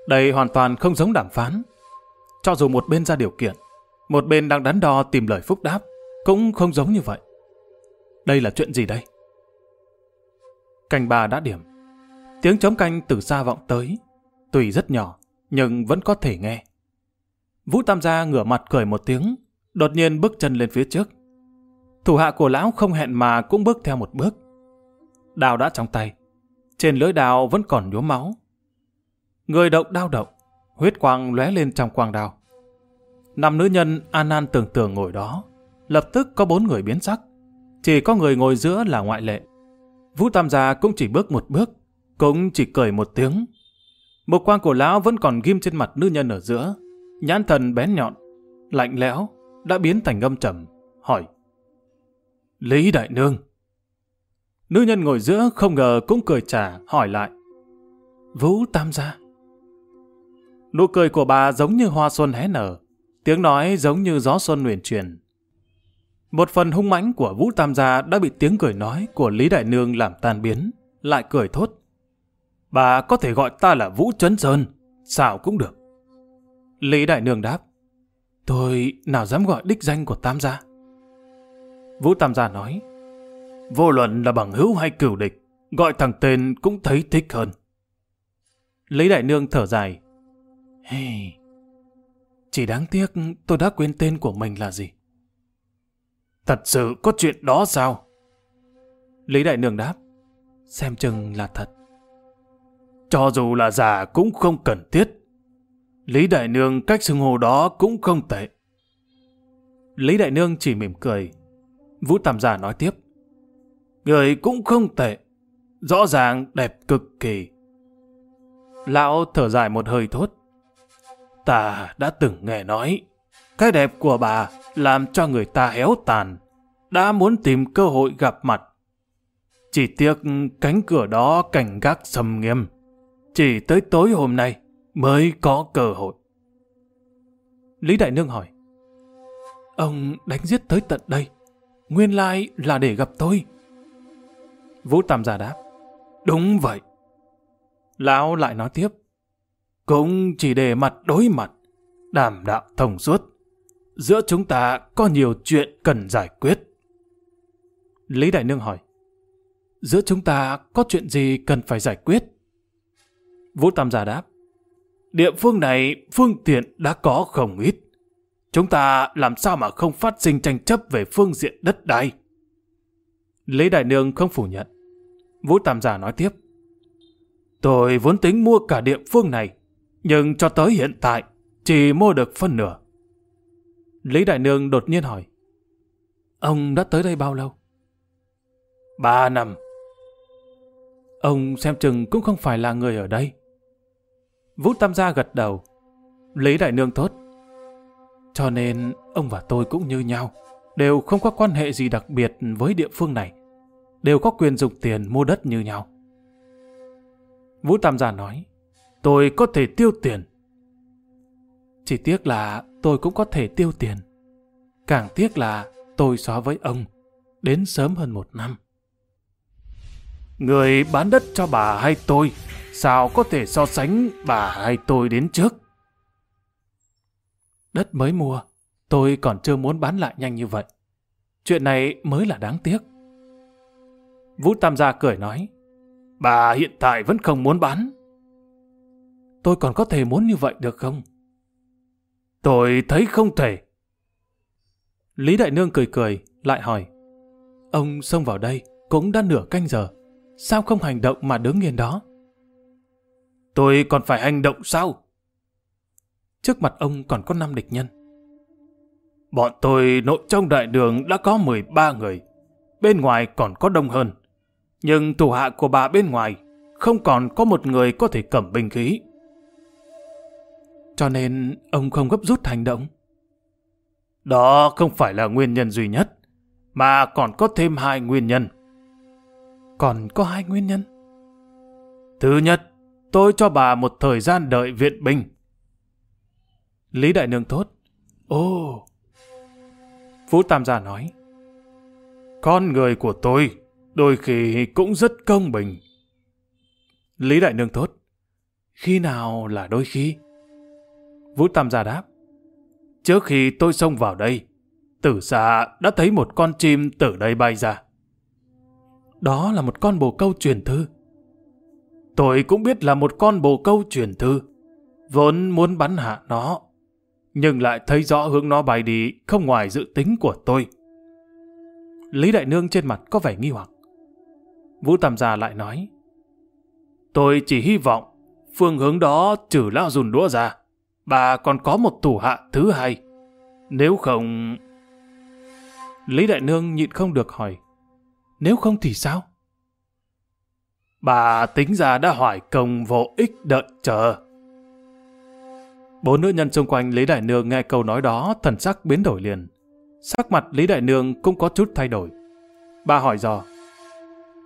Đây hoàn toàn không giống đàm phán. Cho dù một bên ra điều kiện, một bên đang đắn đo tìm lời phúc đáp, cũng không giống như vậy. Đây là chuyện gì đây? Canh bà đã điểm. Tiếng chống canh từ xa vọng tới, tuy rất nhỏ, nhưng vẫn có thể nghe. Vũ Tam gia ngửa mặt cười một tiếng, đột nhiên bước chân lên phía trước. Thủ hạ của lão không hẹn mà cũng bước theo một bước. Đào đã trong tay, trên lưỡi đào vẫn còn nhuốm máu. Người động đau động, huyết quang lóe lên trong quang đào. Năm nữ nhân an an tưởng tưởng ngồi đó, lập tức có bốn người biến sắc. Chỉ có người ngồi giữa là ngoại lệ. Vũ Tam gia cũng chỉ bước một bước, cũng chỉ cười một tiếng. Một quang của lão vẫn còn ghim trên mặt nữ nhân ở giữa, nhãn thần bén nhọn, lạnh lẽo, đã biến thành âm trầm, hỏi. Lý Đại Nương. Nữ nhân ngồi giữa không ngờ cũng cười trả, hỏi lại. Vũ Tam gia. Nụ cười của bà giống như hoa xuân hé nở, tiếng nói giống như gió xuân huyền truyền. Một phần hung mãnh của Vũ Tam gia đã bị tiếng cười nói của Lý Đại Nương làm tan biến, lại cười thốt. Bà có thể gọi ta là Vũ Trấn Sơn, sao cũng được. Lý Đại Nương đáp. Tôi nào dám gọi đích danh của Tam gia. Vũ Tam gia nói. Vô luận là bằng hữu hay cửu địch, gọi thằng tên cũng thấy thích hơn. Lý Đại Nương thở dài. Hey, chỉ đáng tiếc tôi đã quên tên của mình là gì. Thật sự có chuyện đó sao? Lý Đại Nương đáp. Xem chừng là thật. Cho dù là giả cũng không cần thiết. Lý Đại Nương cách xưng hồ đó cũng không tệ. Lý Đại Nương chỉ mỉm cười. Vũ Tam Giả nói tiếp. Người cũng không tệ. Rõ ràng đẹp cực kỳ. Lão thở dài một hơi thốt. Ta đã từng nghe nói, cái đẹp của bà làm cho người ta héo tàn, đã muốn tìm cơ hội gặp mặt. Chỉ tiếc cánh cửa đó cảnh gác sầm nghiêm, chỉ tới tối hôm nay mới có cơ hội. Lý Đại Nương hỏi, Ông đánh giết tới tận đây, nguyên lai là để gặp tôi. Vũ Tam Gia đáp, Đúng vậy. Lão lại nói tiếp, cũng chỉ để mặt đối mặt, đảm đạo thông suốt. Giữa chúng ta có nhiều chuyện cần giải quyết. Lý Đại Nương hỏi, giữa chúng ta có chuyện gì cần phải giải quyết? Vũ Tam Gia đáp, địa phương này phương tiện đã có không ít. Chúng ta làm sao mà không phát sinh tranh chấp về phương diện đất đai? Lý Đại Nương không phủ nhận. Vũ Tam Giả nói tiếp, Tôi vốn tính mua cả địa phương này, nhưng cho tới hiện tại, chỉ mua được phân nửa. Lý Đại Nương đột nhiên hỏi, Ông đã tới đây bao lâu? Ba năm. Ông xem chừng cũng không phải là người ở đây. Vũ Tam Gia gật đầu. Lý Đại Nương tốt. Cho nên ông và tôi cũng như nhau, đều không có quan hệ gì đặc biệt với địa phương này. Đều có quyền dùng tiền mua đất như nhau. Vũ Tam Gia nói, tôi có thể tiêu tiền. Chỉ tiếc là tôi cũng có thể tiêu tiền. Càng tiếc là tôi so với ông đến sớm hơn một năm. Người bán đất cho bà hay tôi, sao có thể so sánh bà hay tôi đến trước? Đất mới mua, tôi còn chưa muốn bán lại nhanh như vậy. Chuyện này mới là đáng tiếc. Vũ Tam Gia cười nói, bà hiện tại vẫn không muốn bán. Tôi còn có thể muốn như vậy được không? Tôi thấy không thể. Lý Đại Nương cười cười, lại hỏi, ông xông vào đây cũng đã nửa canh giờ, sao không hành động mà đứng yên đó? Tôi còn phải hành động sao? Trước mặt ông còn có năm địch nhân. Bọn tôi nội trong đại đường đã có 13 người, bên ngoài còn có đông hơn. Nhưng thủ hạ của bà bên ngoài không còn có một người có thể cầm binh khí. Cho nên ông không gấp rút hành động. Đó không phải là nguyên nhân duy nhất, mà còn có thêm hai nguyên nhân. Còn có hai nguyên nhân? Thứ nhất, tôi cho bà một thời gian đợi viện binh. Lý Đại Nương thốt Ồ! Phú Tam Gia nói. Con người của tôi đôi khi cũng rất công bình. Lý Đại Nương thốt. Khi nào là đôi khi? Vũ Tam Gia đáp. Trước khi tôi xông vào đây, tử xa đã thấy một con chim từ đây bay ra. Đó là một con bồ câu truyền thư. Tôi cũng biết là một con bồ câu truyền thư, vốn muốn bắn hạ nó, nhưng lại thấy rõ hướng nó bay đi không ngoài dự tính của tôi. Lý Đại Nương trên mặt có vẻ nghi hoặc. Vũ Tam Gia lại nói, Tôi chỉ hy vọng phương hướng đó trừ lão dùn đũa ra, bà còn có một thủ hạ thứ hai. Nếu không... Lý Đại Nương nhịn không được hỏi, nếu không thì sao? Bà tính ra đã hỏi công vô ích đợi chờ. Bốn nữ nhân xung quanh Lý Đại Nương nghe câu nói đó thần sắc biến đổi liền. Sắc mặt Lý Đại Nương cũng có chút thay đổi. Bà hỏi dò.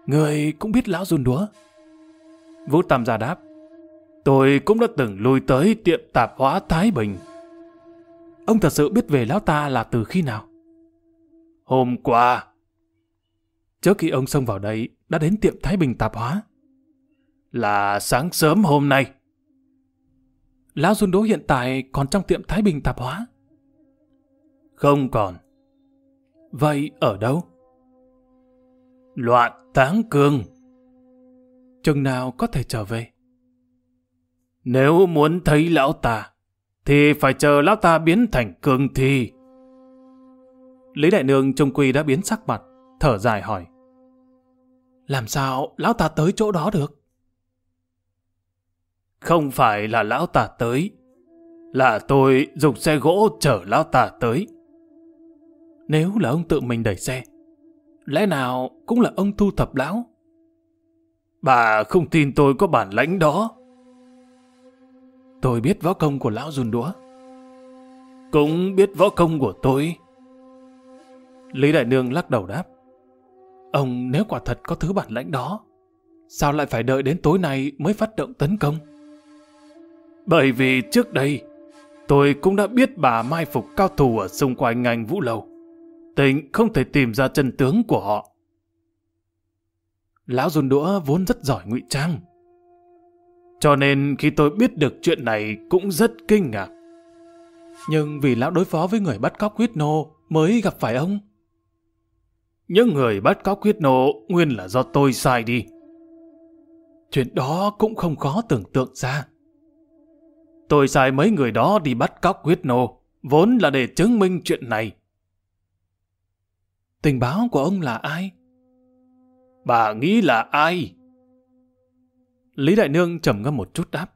Người cũng biết lão run đúa. Vũ Tam gia đáp. Tôi cũng đã từng lui tới tiệm tạp hóa Thái Bình. Ông thật sự biết về lão ta là từ khi nào? Hôm qua. Trước khi ông xông vào đây, đã đến tiệm Thái Bình tạp hóa. Là sáng sớm hôm nay. Lão Dùn Đố hiện tại còn trong tiệm Thái Bình tạp hóa. Không còn. Vậy ở đâu? Loạn táng cương. Chừng nào có thể trở về? Nếu muốn thấy lão ta, thì phải chờ lão ta biến thành cương thi. Lý Đại Nương trung quy đã biến sắc mặt, thở dài hỏi. Làm sao lão ta tới chỗ đó được? Không phải là lão ta tới, là tôi dùng xe gỗ chở lão ta tới. Nếu là ông tự mình đẩy xe, lẽ nào cũng là ông thu thập lão? Bà không tin tôi có bản lãnh đó. Tôi biết võ công của lão dùn đũa. Cũng biết võ công của tôi. Lý Đại Nương lắc đầu đáp. Ông nếu quả thật có thứ bản lãnh đó, sao lại phải đợi đến tối nay mới phát động tấn công? Bởi vì trước đây, tôi cũng đã biết bà mai phục cao thủ ở xung quanh ngành vũ lầu. Tỉnh không thể tìm ra chân tướng của họ. Lão dùn đũa vốn rất giỏi ngụy trang. Cho nên khi tôi biết được chuyện này cũng rất kinh ngạc. Nhưng vì lão đối phó với người bắt cóc huyết nô mới gặp phải ông. Những người bắt cóc huyết nô nguyên là do tôi sai đi. Chuyện đó cũng không khó tưởng tượng ra. Tôi sai mấy người đó đi bắt cóc huyết nô, vốn là để chứng minh chuyện này. Tình báo của ông là ai? Bà nghĩ là ai? Lý Đại Nương trầm ngâm một chút đáp.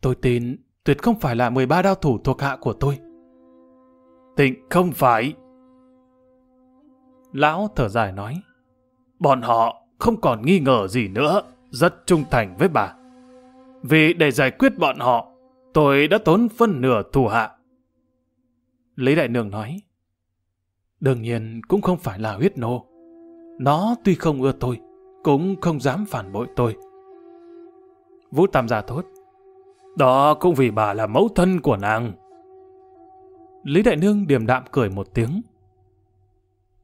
Tôi tin tuyệt không phải là 13 đao thủ thuộc hạ của tôi. Tịnh không phải. Lão thở dài nói. Bọn họ không còn nghi ngờ gì nữa, rất trung thành với bà. Vì để giải quyết bọn họ, tôi đã tốn phân nửa thủ hạ. Lý Đại Nương nói. Đương nhiên cũng không phải là huyết nô. Nó tuy không ưa tôi, cũng không dám phản bội tôi. Vũ Tam gia thốt. Đó cũng vì bà là mẫu thân của nàng. Lý Đại Nương điềm đạm cười một tiếng.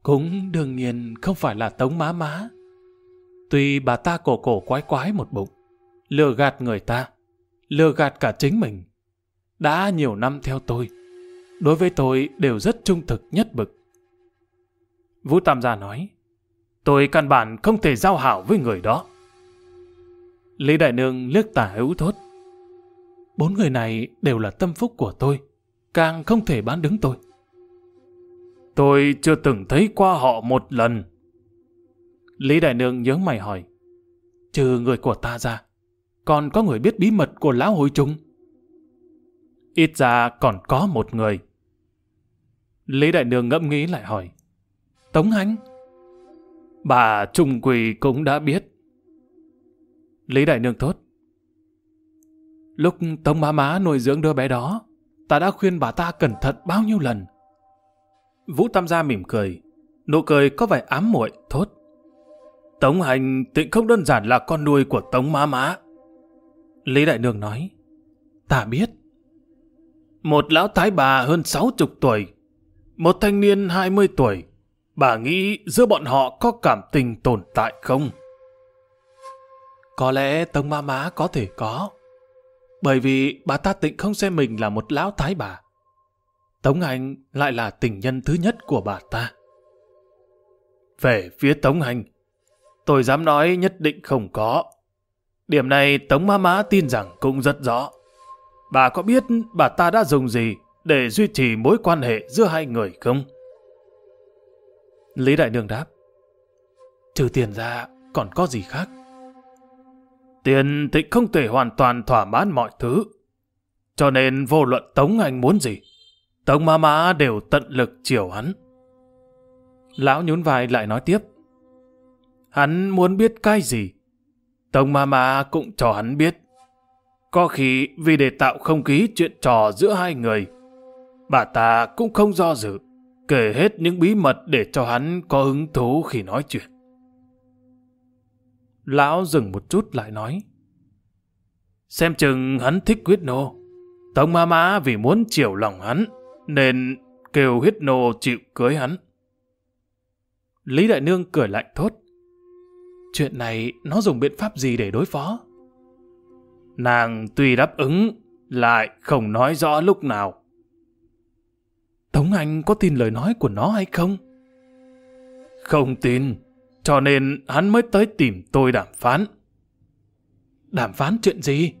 Cũng đương nhiên không phải là tống má má. Tuy bà ta cổ cổ quái quái một bụng, lừa gạt người ta, lừa gạt cả chính mình. Đã nhiều năm theo tôi, đối với tôi đều rất trung thực nhất bực. Vũ Tam gia nói, tôi căn bản không thể giao hảo với người đó. Lý Đại Nương liếc tả hữu thốt. Bốn người này đều là tâm phúc của tôi, càng không thể bán đứng tôi. Tôi chưa từng thấy qua họ một lần. Lý Đại Nương nhớ mày hỏi. Trừ người của ta ra, còn có người biết bí mật của lão hội trung? Ít ra còn có một người. Lý Đại Nương ngẫm nghĩ lại hỏi. Tống Hánh? Bà Trung Quỳ cũng đã biết. Lý Đại Nương thốt. Lúc Tống Má Má nuôi dưỡng đứa bé đó, ta đã khuyên bà ta cẩn thận bao nhiêu lần. Vũ Tam Gia mỉm cười, nụ cười có vẻ ám muội thốt. Tống Hành tịnh không đơn giản là con nuôi của Tống Má Má. Lý Đại Nương nói, ta biết. Một lão thái bà hơn sáu chục tuổi, một thanh niên hai mươi tuổi, bà nghĩ giữa bọn họ có cảm tình tồn tại không? Có lẽ Tống Má Má có thể có. Bởi vì bà ta tịnh không xem mình là một lão thái bà. Tống Hành lại là tình nhân thứ nhất của bà ta. Về phía Tống Hành, tôi dám nói nhất định không có. Điểm này Tống Má Má tin rằng cũng rất rõ. Bà có biết bà ta đã dùng gì để duy trì mối quan hệ giữa hai người không? Lý Đại Đường đáp. Trừ tiền ra còn có gì khác? Tiền thì không thể hoàn toàn thỏa mãn mọi thứ. Cho nên vô luận Tống Anh muốn gì, Tống Ma Ma đều tận lực chiều hắn. Lão nhún vai lại nói tiếp. Hắn muốn biết cái gì? Tống Ma Ma cũng cho hắn biết. Có khi vì để tạo không khí chuyện trò giữa hai người, bà ta cũng không do dự, kể hết những bí mật để cho hắn có hứng thú khi nói chuyện. Lão dừng một chút lại nói. Xem chừng hắn thích huyết nô. Tống ma má vì muốn chiều lòng hắn, nên kêu huyết nô chịu cưới hắn. Lý Đại Nương cười lạnh thốt. Chuyện này nó dùng biện pháp gì để đối phó? Nàng tuy đáp ứng, lại không nói rõ lúc nào. Tống Anh có tin lời nói của nó hay không? Không tin. Cho nên hắn mới tới tìm tôi đàm phán. Đàm phán chuyện gì?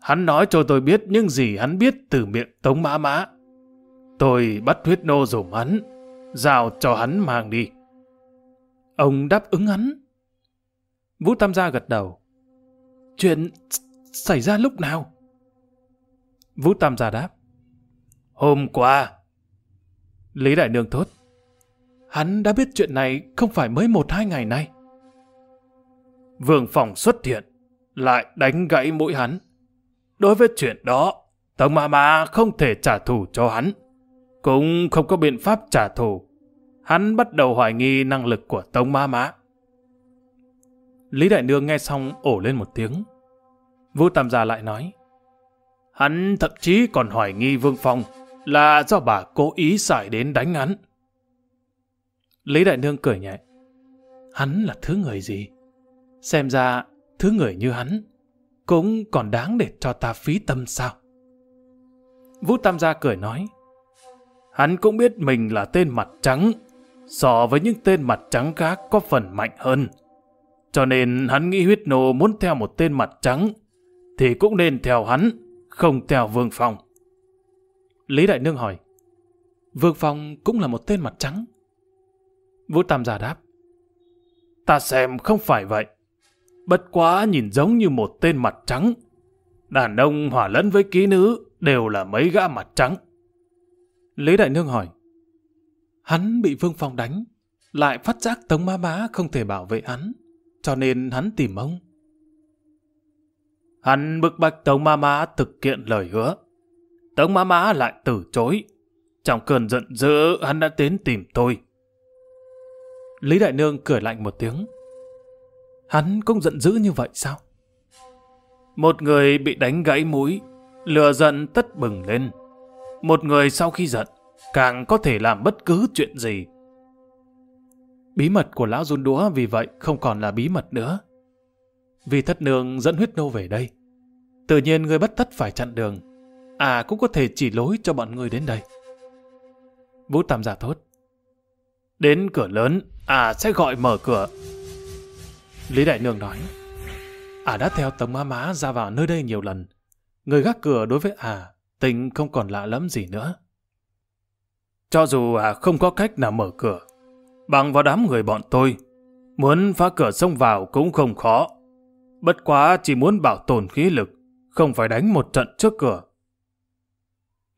Hắn nói cho tôi biết những gì hắn biết từ miệng Tống Mã Mã. Tôi bắt huyết nô dùm hắn, giao cho hắn mang đi. Ông đáp ứng hắn. Vũ Tam Gia gật đầu. Chuyện xảy ra lúc nào? Vũ Tam Gia đáp. Hôm qua. Lý Đại Nương thốt. Hắn đã biết chuyện này không phải mới một hai ngày nay. Vương Phòng xuất hiện, lại đánh gãy mũi hắn. Đối với chuyện đó, Tống Ma Ma không thể trả thù cho hắn. Cũng không có biện pháp trả thù. Hắn bắt đầu hoài nghi năng lực của Tống Ma Ma. Lý Đại Nương nghe xong ổ lên một tiếng. Vũ Tam Gia lại nói. Hắn thậm chí còn hoài nghi Vương Phong là do bà cố ý xài đến đánh hắn. Lý Đại Nương cười nhẹ. Hắn là thứ người gì? Xem ra, thứ người như hắn, cũng còn đáng để cho ta phí tâm sao? Vũ Tam Gia cười nói, hắn cũng biết mình là tên mặt trắng, so với những tên mặt trắng khác có phần mạnh hơn. Cho nên hắn nghĩ huyết nô muốn theo một tên mặt trắng, thì cũng nên theo hắn, không theo Vương Phong. Lý Đại Nương hỏi, Vương Phong cũng là một tên mặt trắng. Vũ Tam giả đáp, ta xem không phải vậy. Bất quá nhìn giống như một tên mặt trắng. Đàn ông hòa lẫn với ký nữ đều là mấy gã mặt trắng. Lý Đại Nương hỏi, hắn bị Vương Phong đánh, lại phát giác Tống Ma Bá không thể bảo vệ hắn, cho nên hắn tìm ông. Hắn bức bách Tống Ma Mã thực hiện lời hứa. Tống má Mã lại từ chối. Trong cơn giận dữ, hắn đã đến tìm tôi. Lý Đại Nương cười lạnh một tiếng. Hắn cũng giận dữ như vậy sao? Một người bị đánh gãy mũi, lừa giận tất bừng lên. Một người sau khi giận, càng có thể làm bất cứ chuyện gì. Bí mật của lão run đũa vì vậy không còn là bí mật nữa. Vì thất nương dẫn huyết nô về đây. Tự nhiên người bất tất phải chặn đường. À cũng có thể chỉ lối cho bọn người đến đây. Vũ Tam giả thốt. Đến cửa lớn, à sẽ gọi mở cửa. Lý Đại Nương nói. À đã theo Tống Ma Má ra vào nơi đây nhiều lần. Người gác cửa đối với à, tình không còn lạ lắm gì nữa. Cho dù à không có cách nào mở cửa, bằng vào đám người bọn tôi, muốn phá cửa xông vào cũng không khó. Bất quá chỉ muốn bảo tồn khí lực, không phải đánh một trận trước cửa.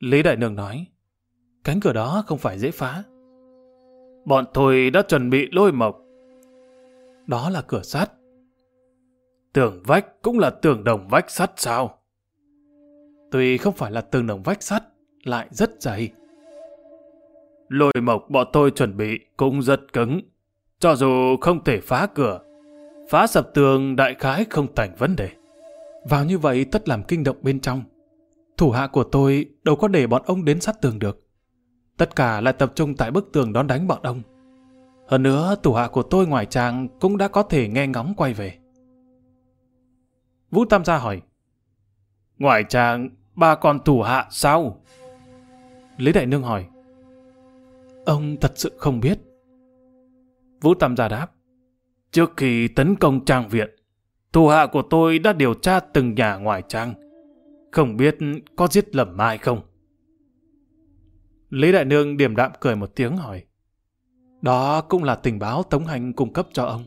Lý Đại Nương nói, cánh cửa đó không phải dễ phá. Bọn tôi đã chuẩn bị lôi mộc. Đó là cửa sắt. Tường vách cũng là tường đồng vách sắt sao? Tuy không phải là tường đồng vách sắt, lại rất dày. Lôi mộc bọn tôi chuẩn bị cũng rất cứng. Cho dù không thể phá cửa, phá sập tường đại khái không thành vấn đề. Vào như vậy tất làm kinh động bên trong. Thủ hạ của tôi đâu có để bọn ông đến sát tường được. Tất cả lại tập trung tại bức tường đón đánh bọn ông. Hơn nữa, thủ hạ của tôi ngoài trang cũng đã có thể nghe ngóng quay về. Vũ Tam gia hỏi. Ngoài trang ba con thủ hạ sao? Lý Đại Nương hỏi. Ông thật sự không biết. Vũ Tam gia đáp. Trước khi tấn công trang viện, thủ hạ của tôi đã điều tra từng nhà ngoài trang. Không biết có giết lầm ai không? Lý Đại Nương điềm đạm cười một tiếng hỏi. Đó cũng là tình báo Tống Hành cung cấp cho ông.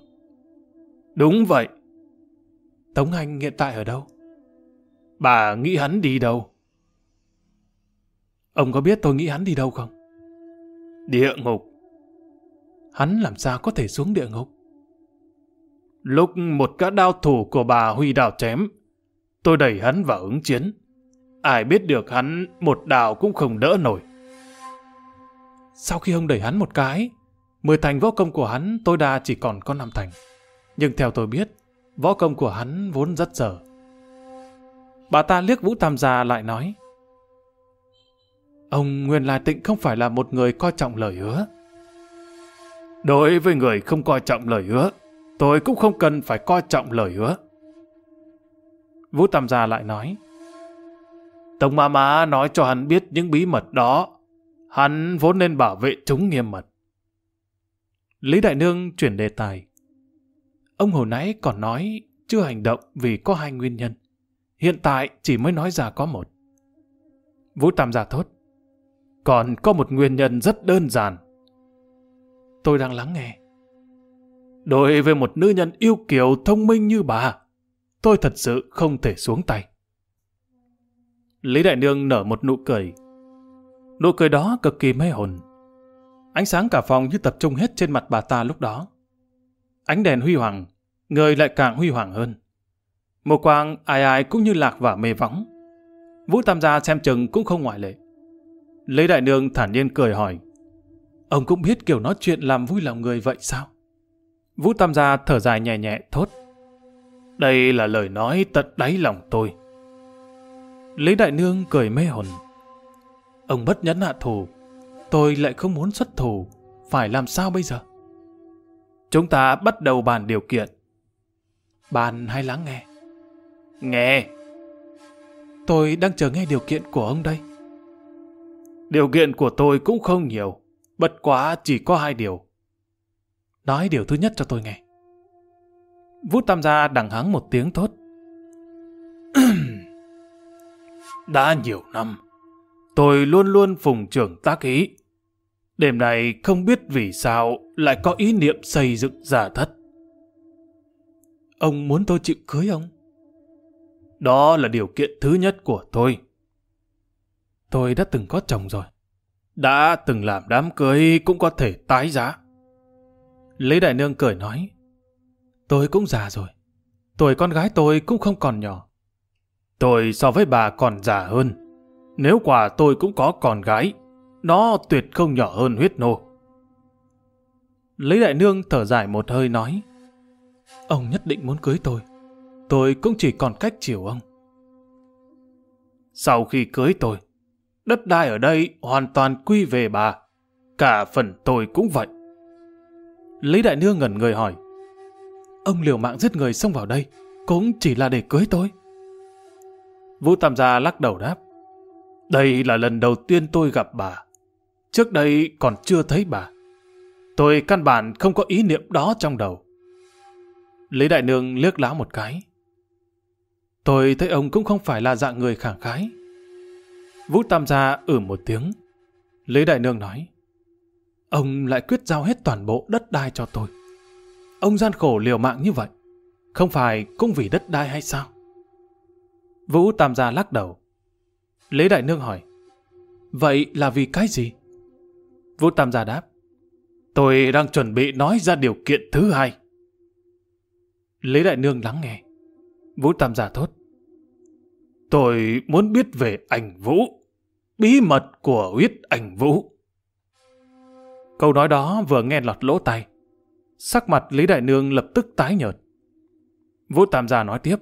Đúng vậy. Tống Hành hiện tại ở đâu? Bà nghĩ hắn đi đâu? Ông có biết tôi nghĩ hắn đi đâu không? Địa ngục. Hắn làm sao có thể xuống địa ngục? Lúc một gã đao thủ của bà Huy đào chém, tôi đẩy hắn vào ứng chiến. Ai biết được hắn một đào cũng không đỡ nổi. Sau khi ông đẩy hắn một cái, mười thành võ công của hắn tối đa chỉ còn có năm thành. Nhưng theo tôi biết, võ công của hắn vốn rất dở. Bà ta liếc Vũ Tam Gia lại nói, Ông Nguyên Lai Tịnh không phải là một người coi trọng lời hứa. Đối với người không coi trọng lời hứa, tôi cũng không cần phải coi trọng lời hứa. Vũ Tam Gia lại nói, Tống Ma Ma nói cho hắn biết những bí mật đó Hắn vốn nên bảo vệ chúng nghiêm mật. Lý Đại Nương chuyển đề tài. Ông hồi nãy còn nói chưa hành động vì có hai nguyên nhân. Hiện tại chỉ mới nói ra có một. Vũ Tam Gia thốt. Còn có một nguyên nhân rất đơn giản. Tôi đang lắng nghe. Đối với một nữ nhân yêu kiều thông minh như bà, tôi thật sự không thể xuống tay. Lý Đại Nương nở một nụ cười. Nụ cười đó cực kỳ mê hồn. Ánh sáng cả phòng như tập trung hết trên mặt bà ta lúc đó. Ánh đèn huy hoàng, người lại càng huy hoàng hơn. Một quang ai ai cũng như lạc và mê võng. Vũ Tam gia xem chừng cũng không ngoại lệ. Lý Đại Nương thản nhiên cười hỏi. Ông cũng biết kiểu nói chuyện làm vui lòng người vậy sao? Vũ Tam gia thở dài nhẹ nhẹ thốt. Đây là lời nói tận đáy lòng tôi. Lý Đại Nương cười mê hồn. Ông bất nhẫn hạ thủ. Tôi lại không muốn xuất thủ. Phải làm sao bây giờ? Chúng ta bắt đầu bàn điều kiện. Bàn hay lắng nghe? Nghe. Tôi đang chờ nghe điều kiện của ông đây. Điều kiện của tôi cũng không nhiều. Bất quá chỉ có hai điều. Nói điều thứ nhất cho tôi nghe. Vũ Tam gia đằng hắng một tiếng thốt. Đã nhiều năm, tôi luôn luôn phùng trưởng tác ý. Đêm này không biết vì sao lại có ý niệm xây dựng giả thất. Ông muốn tôi chịu cưới ông? Đó là điều kiện thứ nhất của tôi. Tôi đã từng có chồng rồi. Đã từng làm đám cưới cũng có thể tái giá. Lý Đại Nương cười nói. Tôi cũng già rồi. Tuổi con gái tôi cũng không còn nhỏ. Tôi so với bà còn già hơn. Nếu quả tôi cũng có con gái, nó tuyệt không nhỏ hơn huyết nô. Lý Đại Nương thở dài một hơi nói. Ông nhất định muốn cưới tôi. Tôi cũng chỉ còn cách chiều ông. Sau khi cưới tôi, đất đai ở đây hoàn toàn quy về bà. Cả phần tôi cũng vậy. Lý Đại Nương ngẩn người hỏi. Ông liều mạng giết người xông vào đây, cũng chỉ là để cưới tôi. Vũ Tam Gia lắc đầu đáp. Đây là lần đầu tiên tôi gặp bà. Trước đây còn chưa thấy bà. Tôi căn bản không có ý niệm đó trong đầu. Lý Đại Nương liếc lá một cái. Tôi thấy ông cũng không phải là dạng người khẳng khái. Vũ Tam Gia ử một tiếng. Lý Đại Nương nói. Ông lại quyết giao hết toàn bộ đất đai cho tôi. Ông gian khổ liều mạng như vậy. Không phải cũng vì đất đai hay sao? Vũ Tam Gia lắc đầu. Lễ Đại Nương hỏi. Vậy là vì cái gì? Vũ Tam Gia đáp. Tôi đang chuẩn bị nói ra điều kiện thứ hai. Lễ Đại Nương lắng nghe. Vũ Tam Gia thốt. Tôi muốn biết về ảnh Vũ. Bí mật của huyết ảnh Vũ. Câu nói đó vừa nghe lọt lỗ tai. Sắc mặt Lý Đại Nương lập tức tái nhợt. Vũ Tam Gia nói tiếp.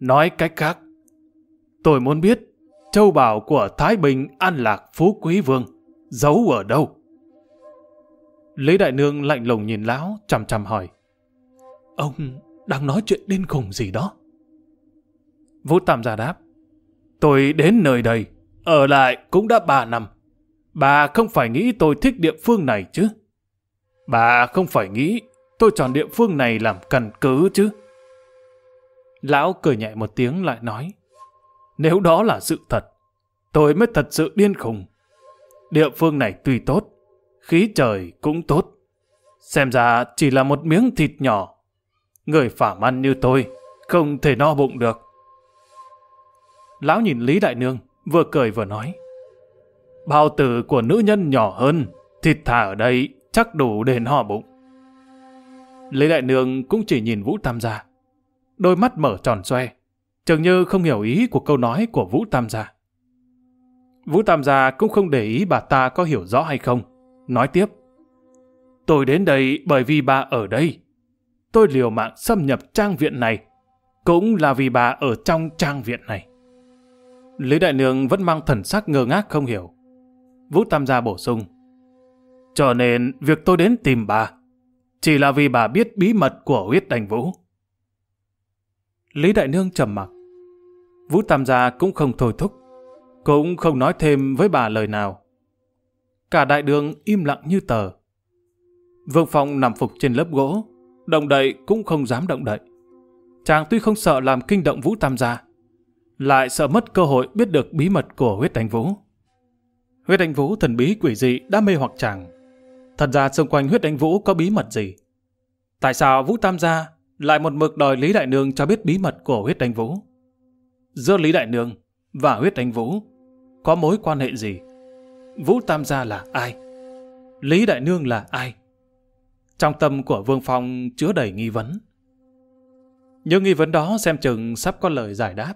Nói cách khác, tôi muốn biết châu bảo của Thái Bình An Lạc Phú Quý Vương giấu ở đâu? Lý Đại Nương lạnh lùng nhìn lão, chằm chằm hỏi. Ông đang nói chuyện điên khùng gì đó? Vũ Tam Gia đáp. Tôi đến nơi đây, ở lại cũng đã ba năm. Bà không phải nghĩ tôi thích địa phương này chứ? Bà không phải nghĩ tôi chọn địa phương này làm căn cứ chứ? Lão cười nhẹ một tiếng lại nói. Nếu đó là sự thật, tôi mới thật sự điên khùng. Địa phương này tuy tốt, khí trời cũng tốt. Xem ra chỉ là một miếng thịt nhỏ. Người phạm ăn như tôi, không thể no bụng được. Lão nhìn Lý Đại Nương, vừa cười vừa nói. Bao tử của nữ nhân nhỏ hơn, thịt thả ở đây chắc đủ để no bụng. Lý Đại Nương cũng chỉ nhìn Vũ Tam gia. Đôi mắt mở tròn xoe, chừng như không hiểu ý của câu nói của Vũ Tam gia. Vũ Tam gia cũng không để ý bà ta có hiểu rõ hay không. Nói tiếp. Tôi đến đây bởi vì bà ở đây. Tôi liều mạng xâm nhập trang viện này. Cũng là vì bà ở trong trang viện này. Lý Đại Nương vẫn mang thần sắc ngơ ngác không hiểu. Vũ Tam gia bổ sung. Cho nên việc tôi đến tìm bà chỉ là vì bà biết bí mật của huyết đành vũ. Lý Đại Nương trầm mặc. Vũ Tam gia cũng không thôi thúc, cũng không nói thêm với bà lời nào. Cả đại đường im lặng như tờ. Vương Phong nằm phục trên lớp gỗ, động đậy cũng không dám động đậy. Chàng tuy không sợ làm kinh động Vũ Tam gia, lại sợ mất cơ hội biết được bí mật của huyết đánh vũ. Huyết đánh vũ thần bí quỷ dị đã mê hoặc chàng. Thật ra xung quanh huyết đánh vũ có bí mật gì? Tại sao Vũ Tam gia lại một mực đòi Lý Đại Nương cho biết bí mật của huyết đánh vũ? Giữa Lý Đại Nương và huyết đánh vũ có mối quan hệ gì? Vũ Tam gia là ai? Lý Đại Nương là ai? Trong tâm của Vương Phong chứa đầy nghi vấn. những nghi vấn đó xem chừng sắp có lời giải đáp.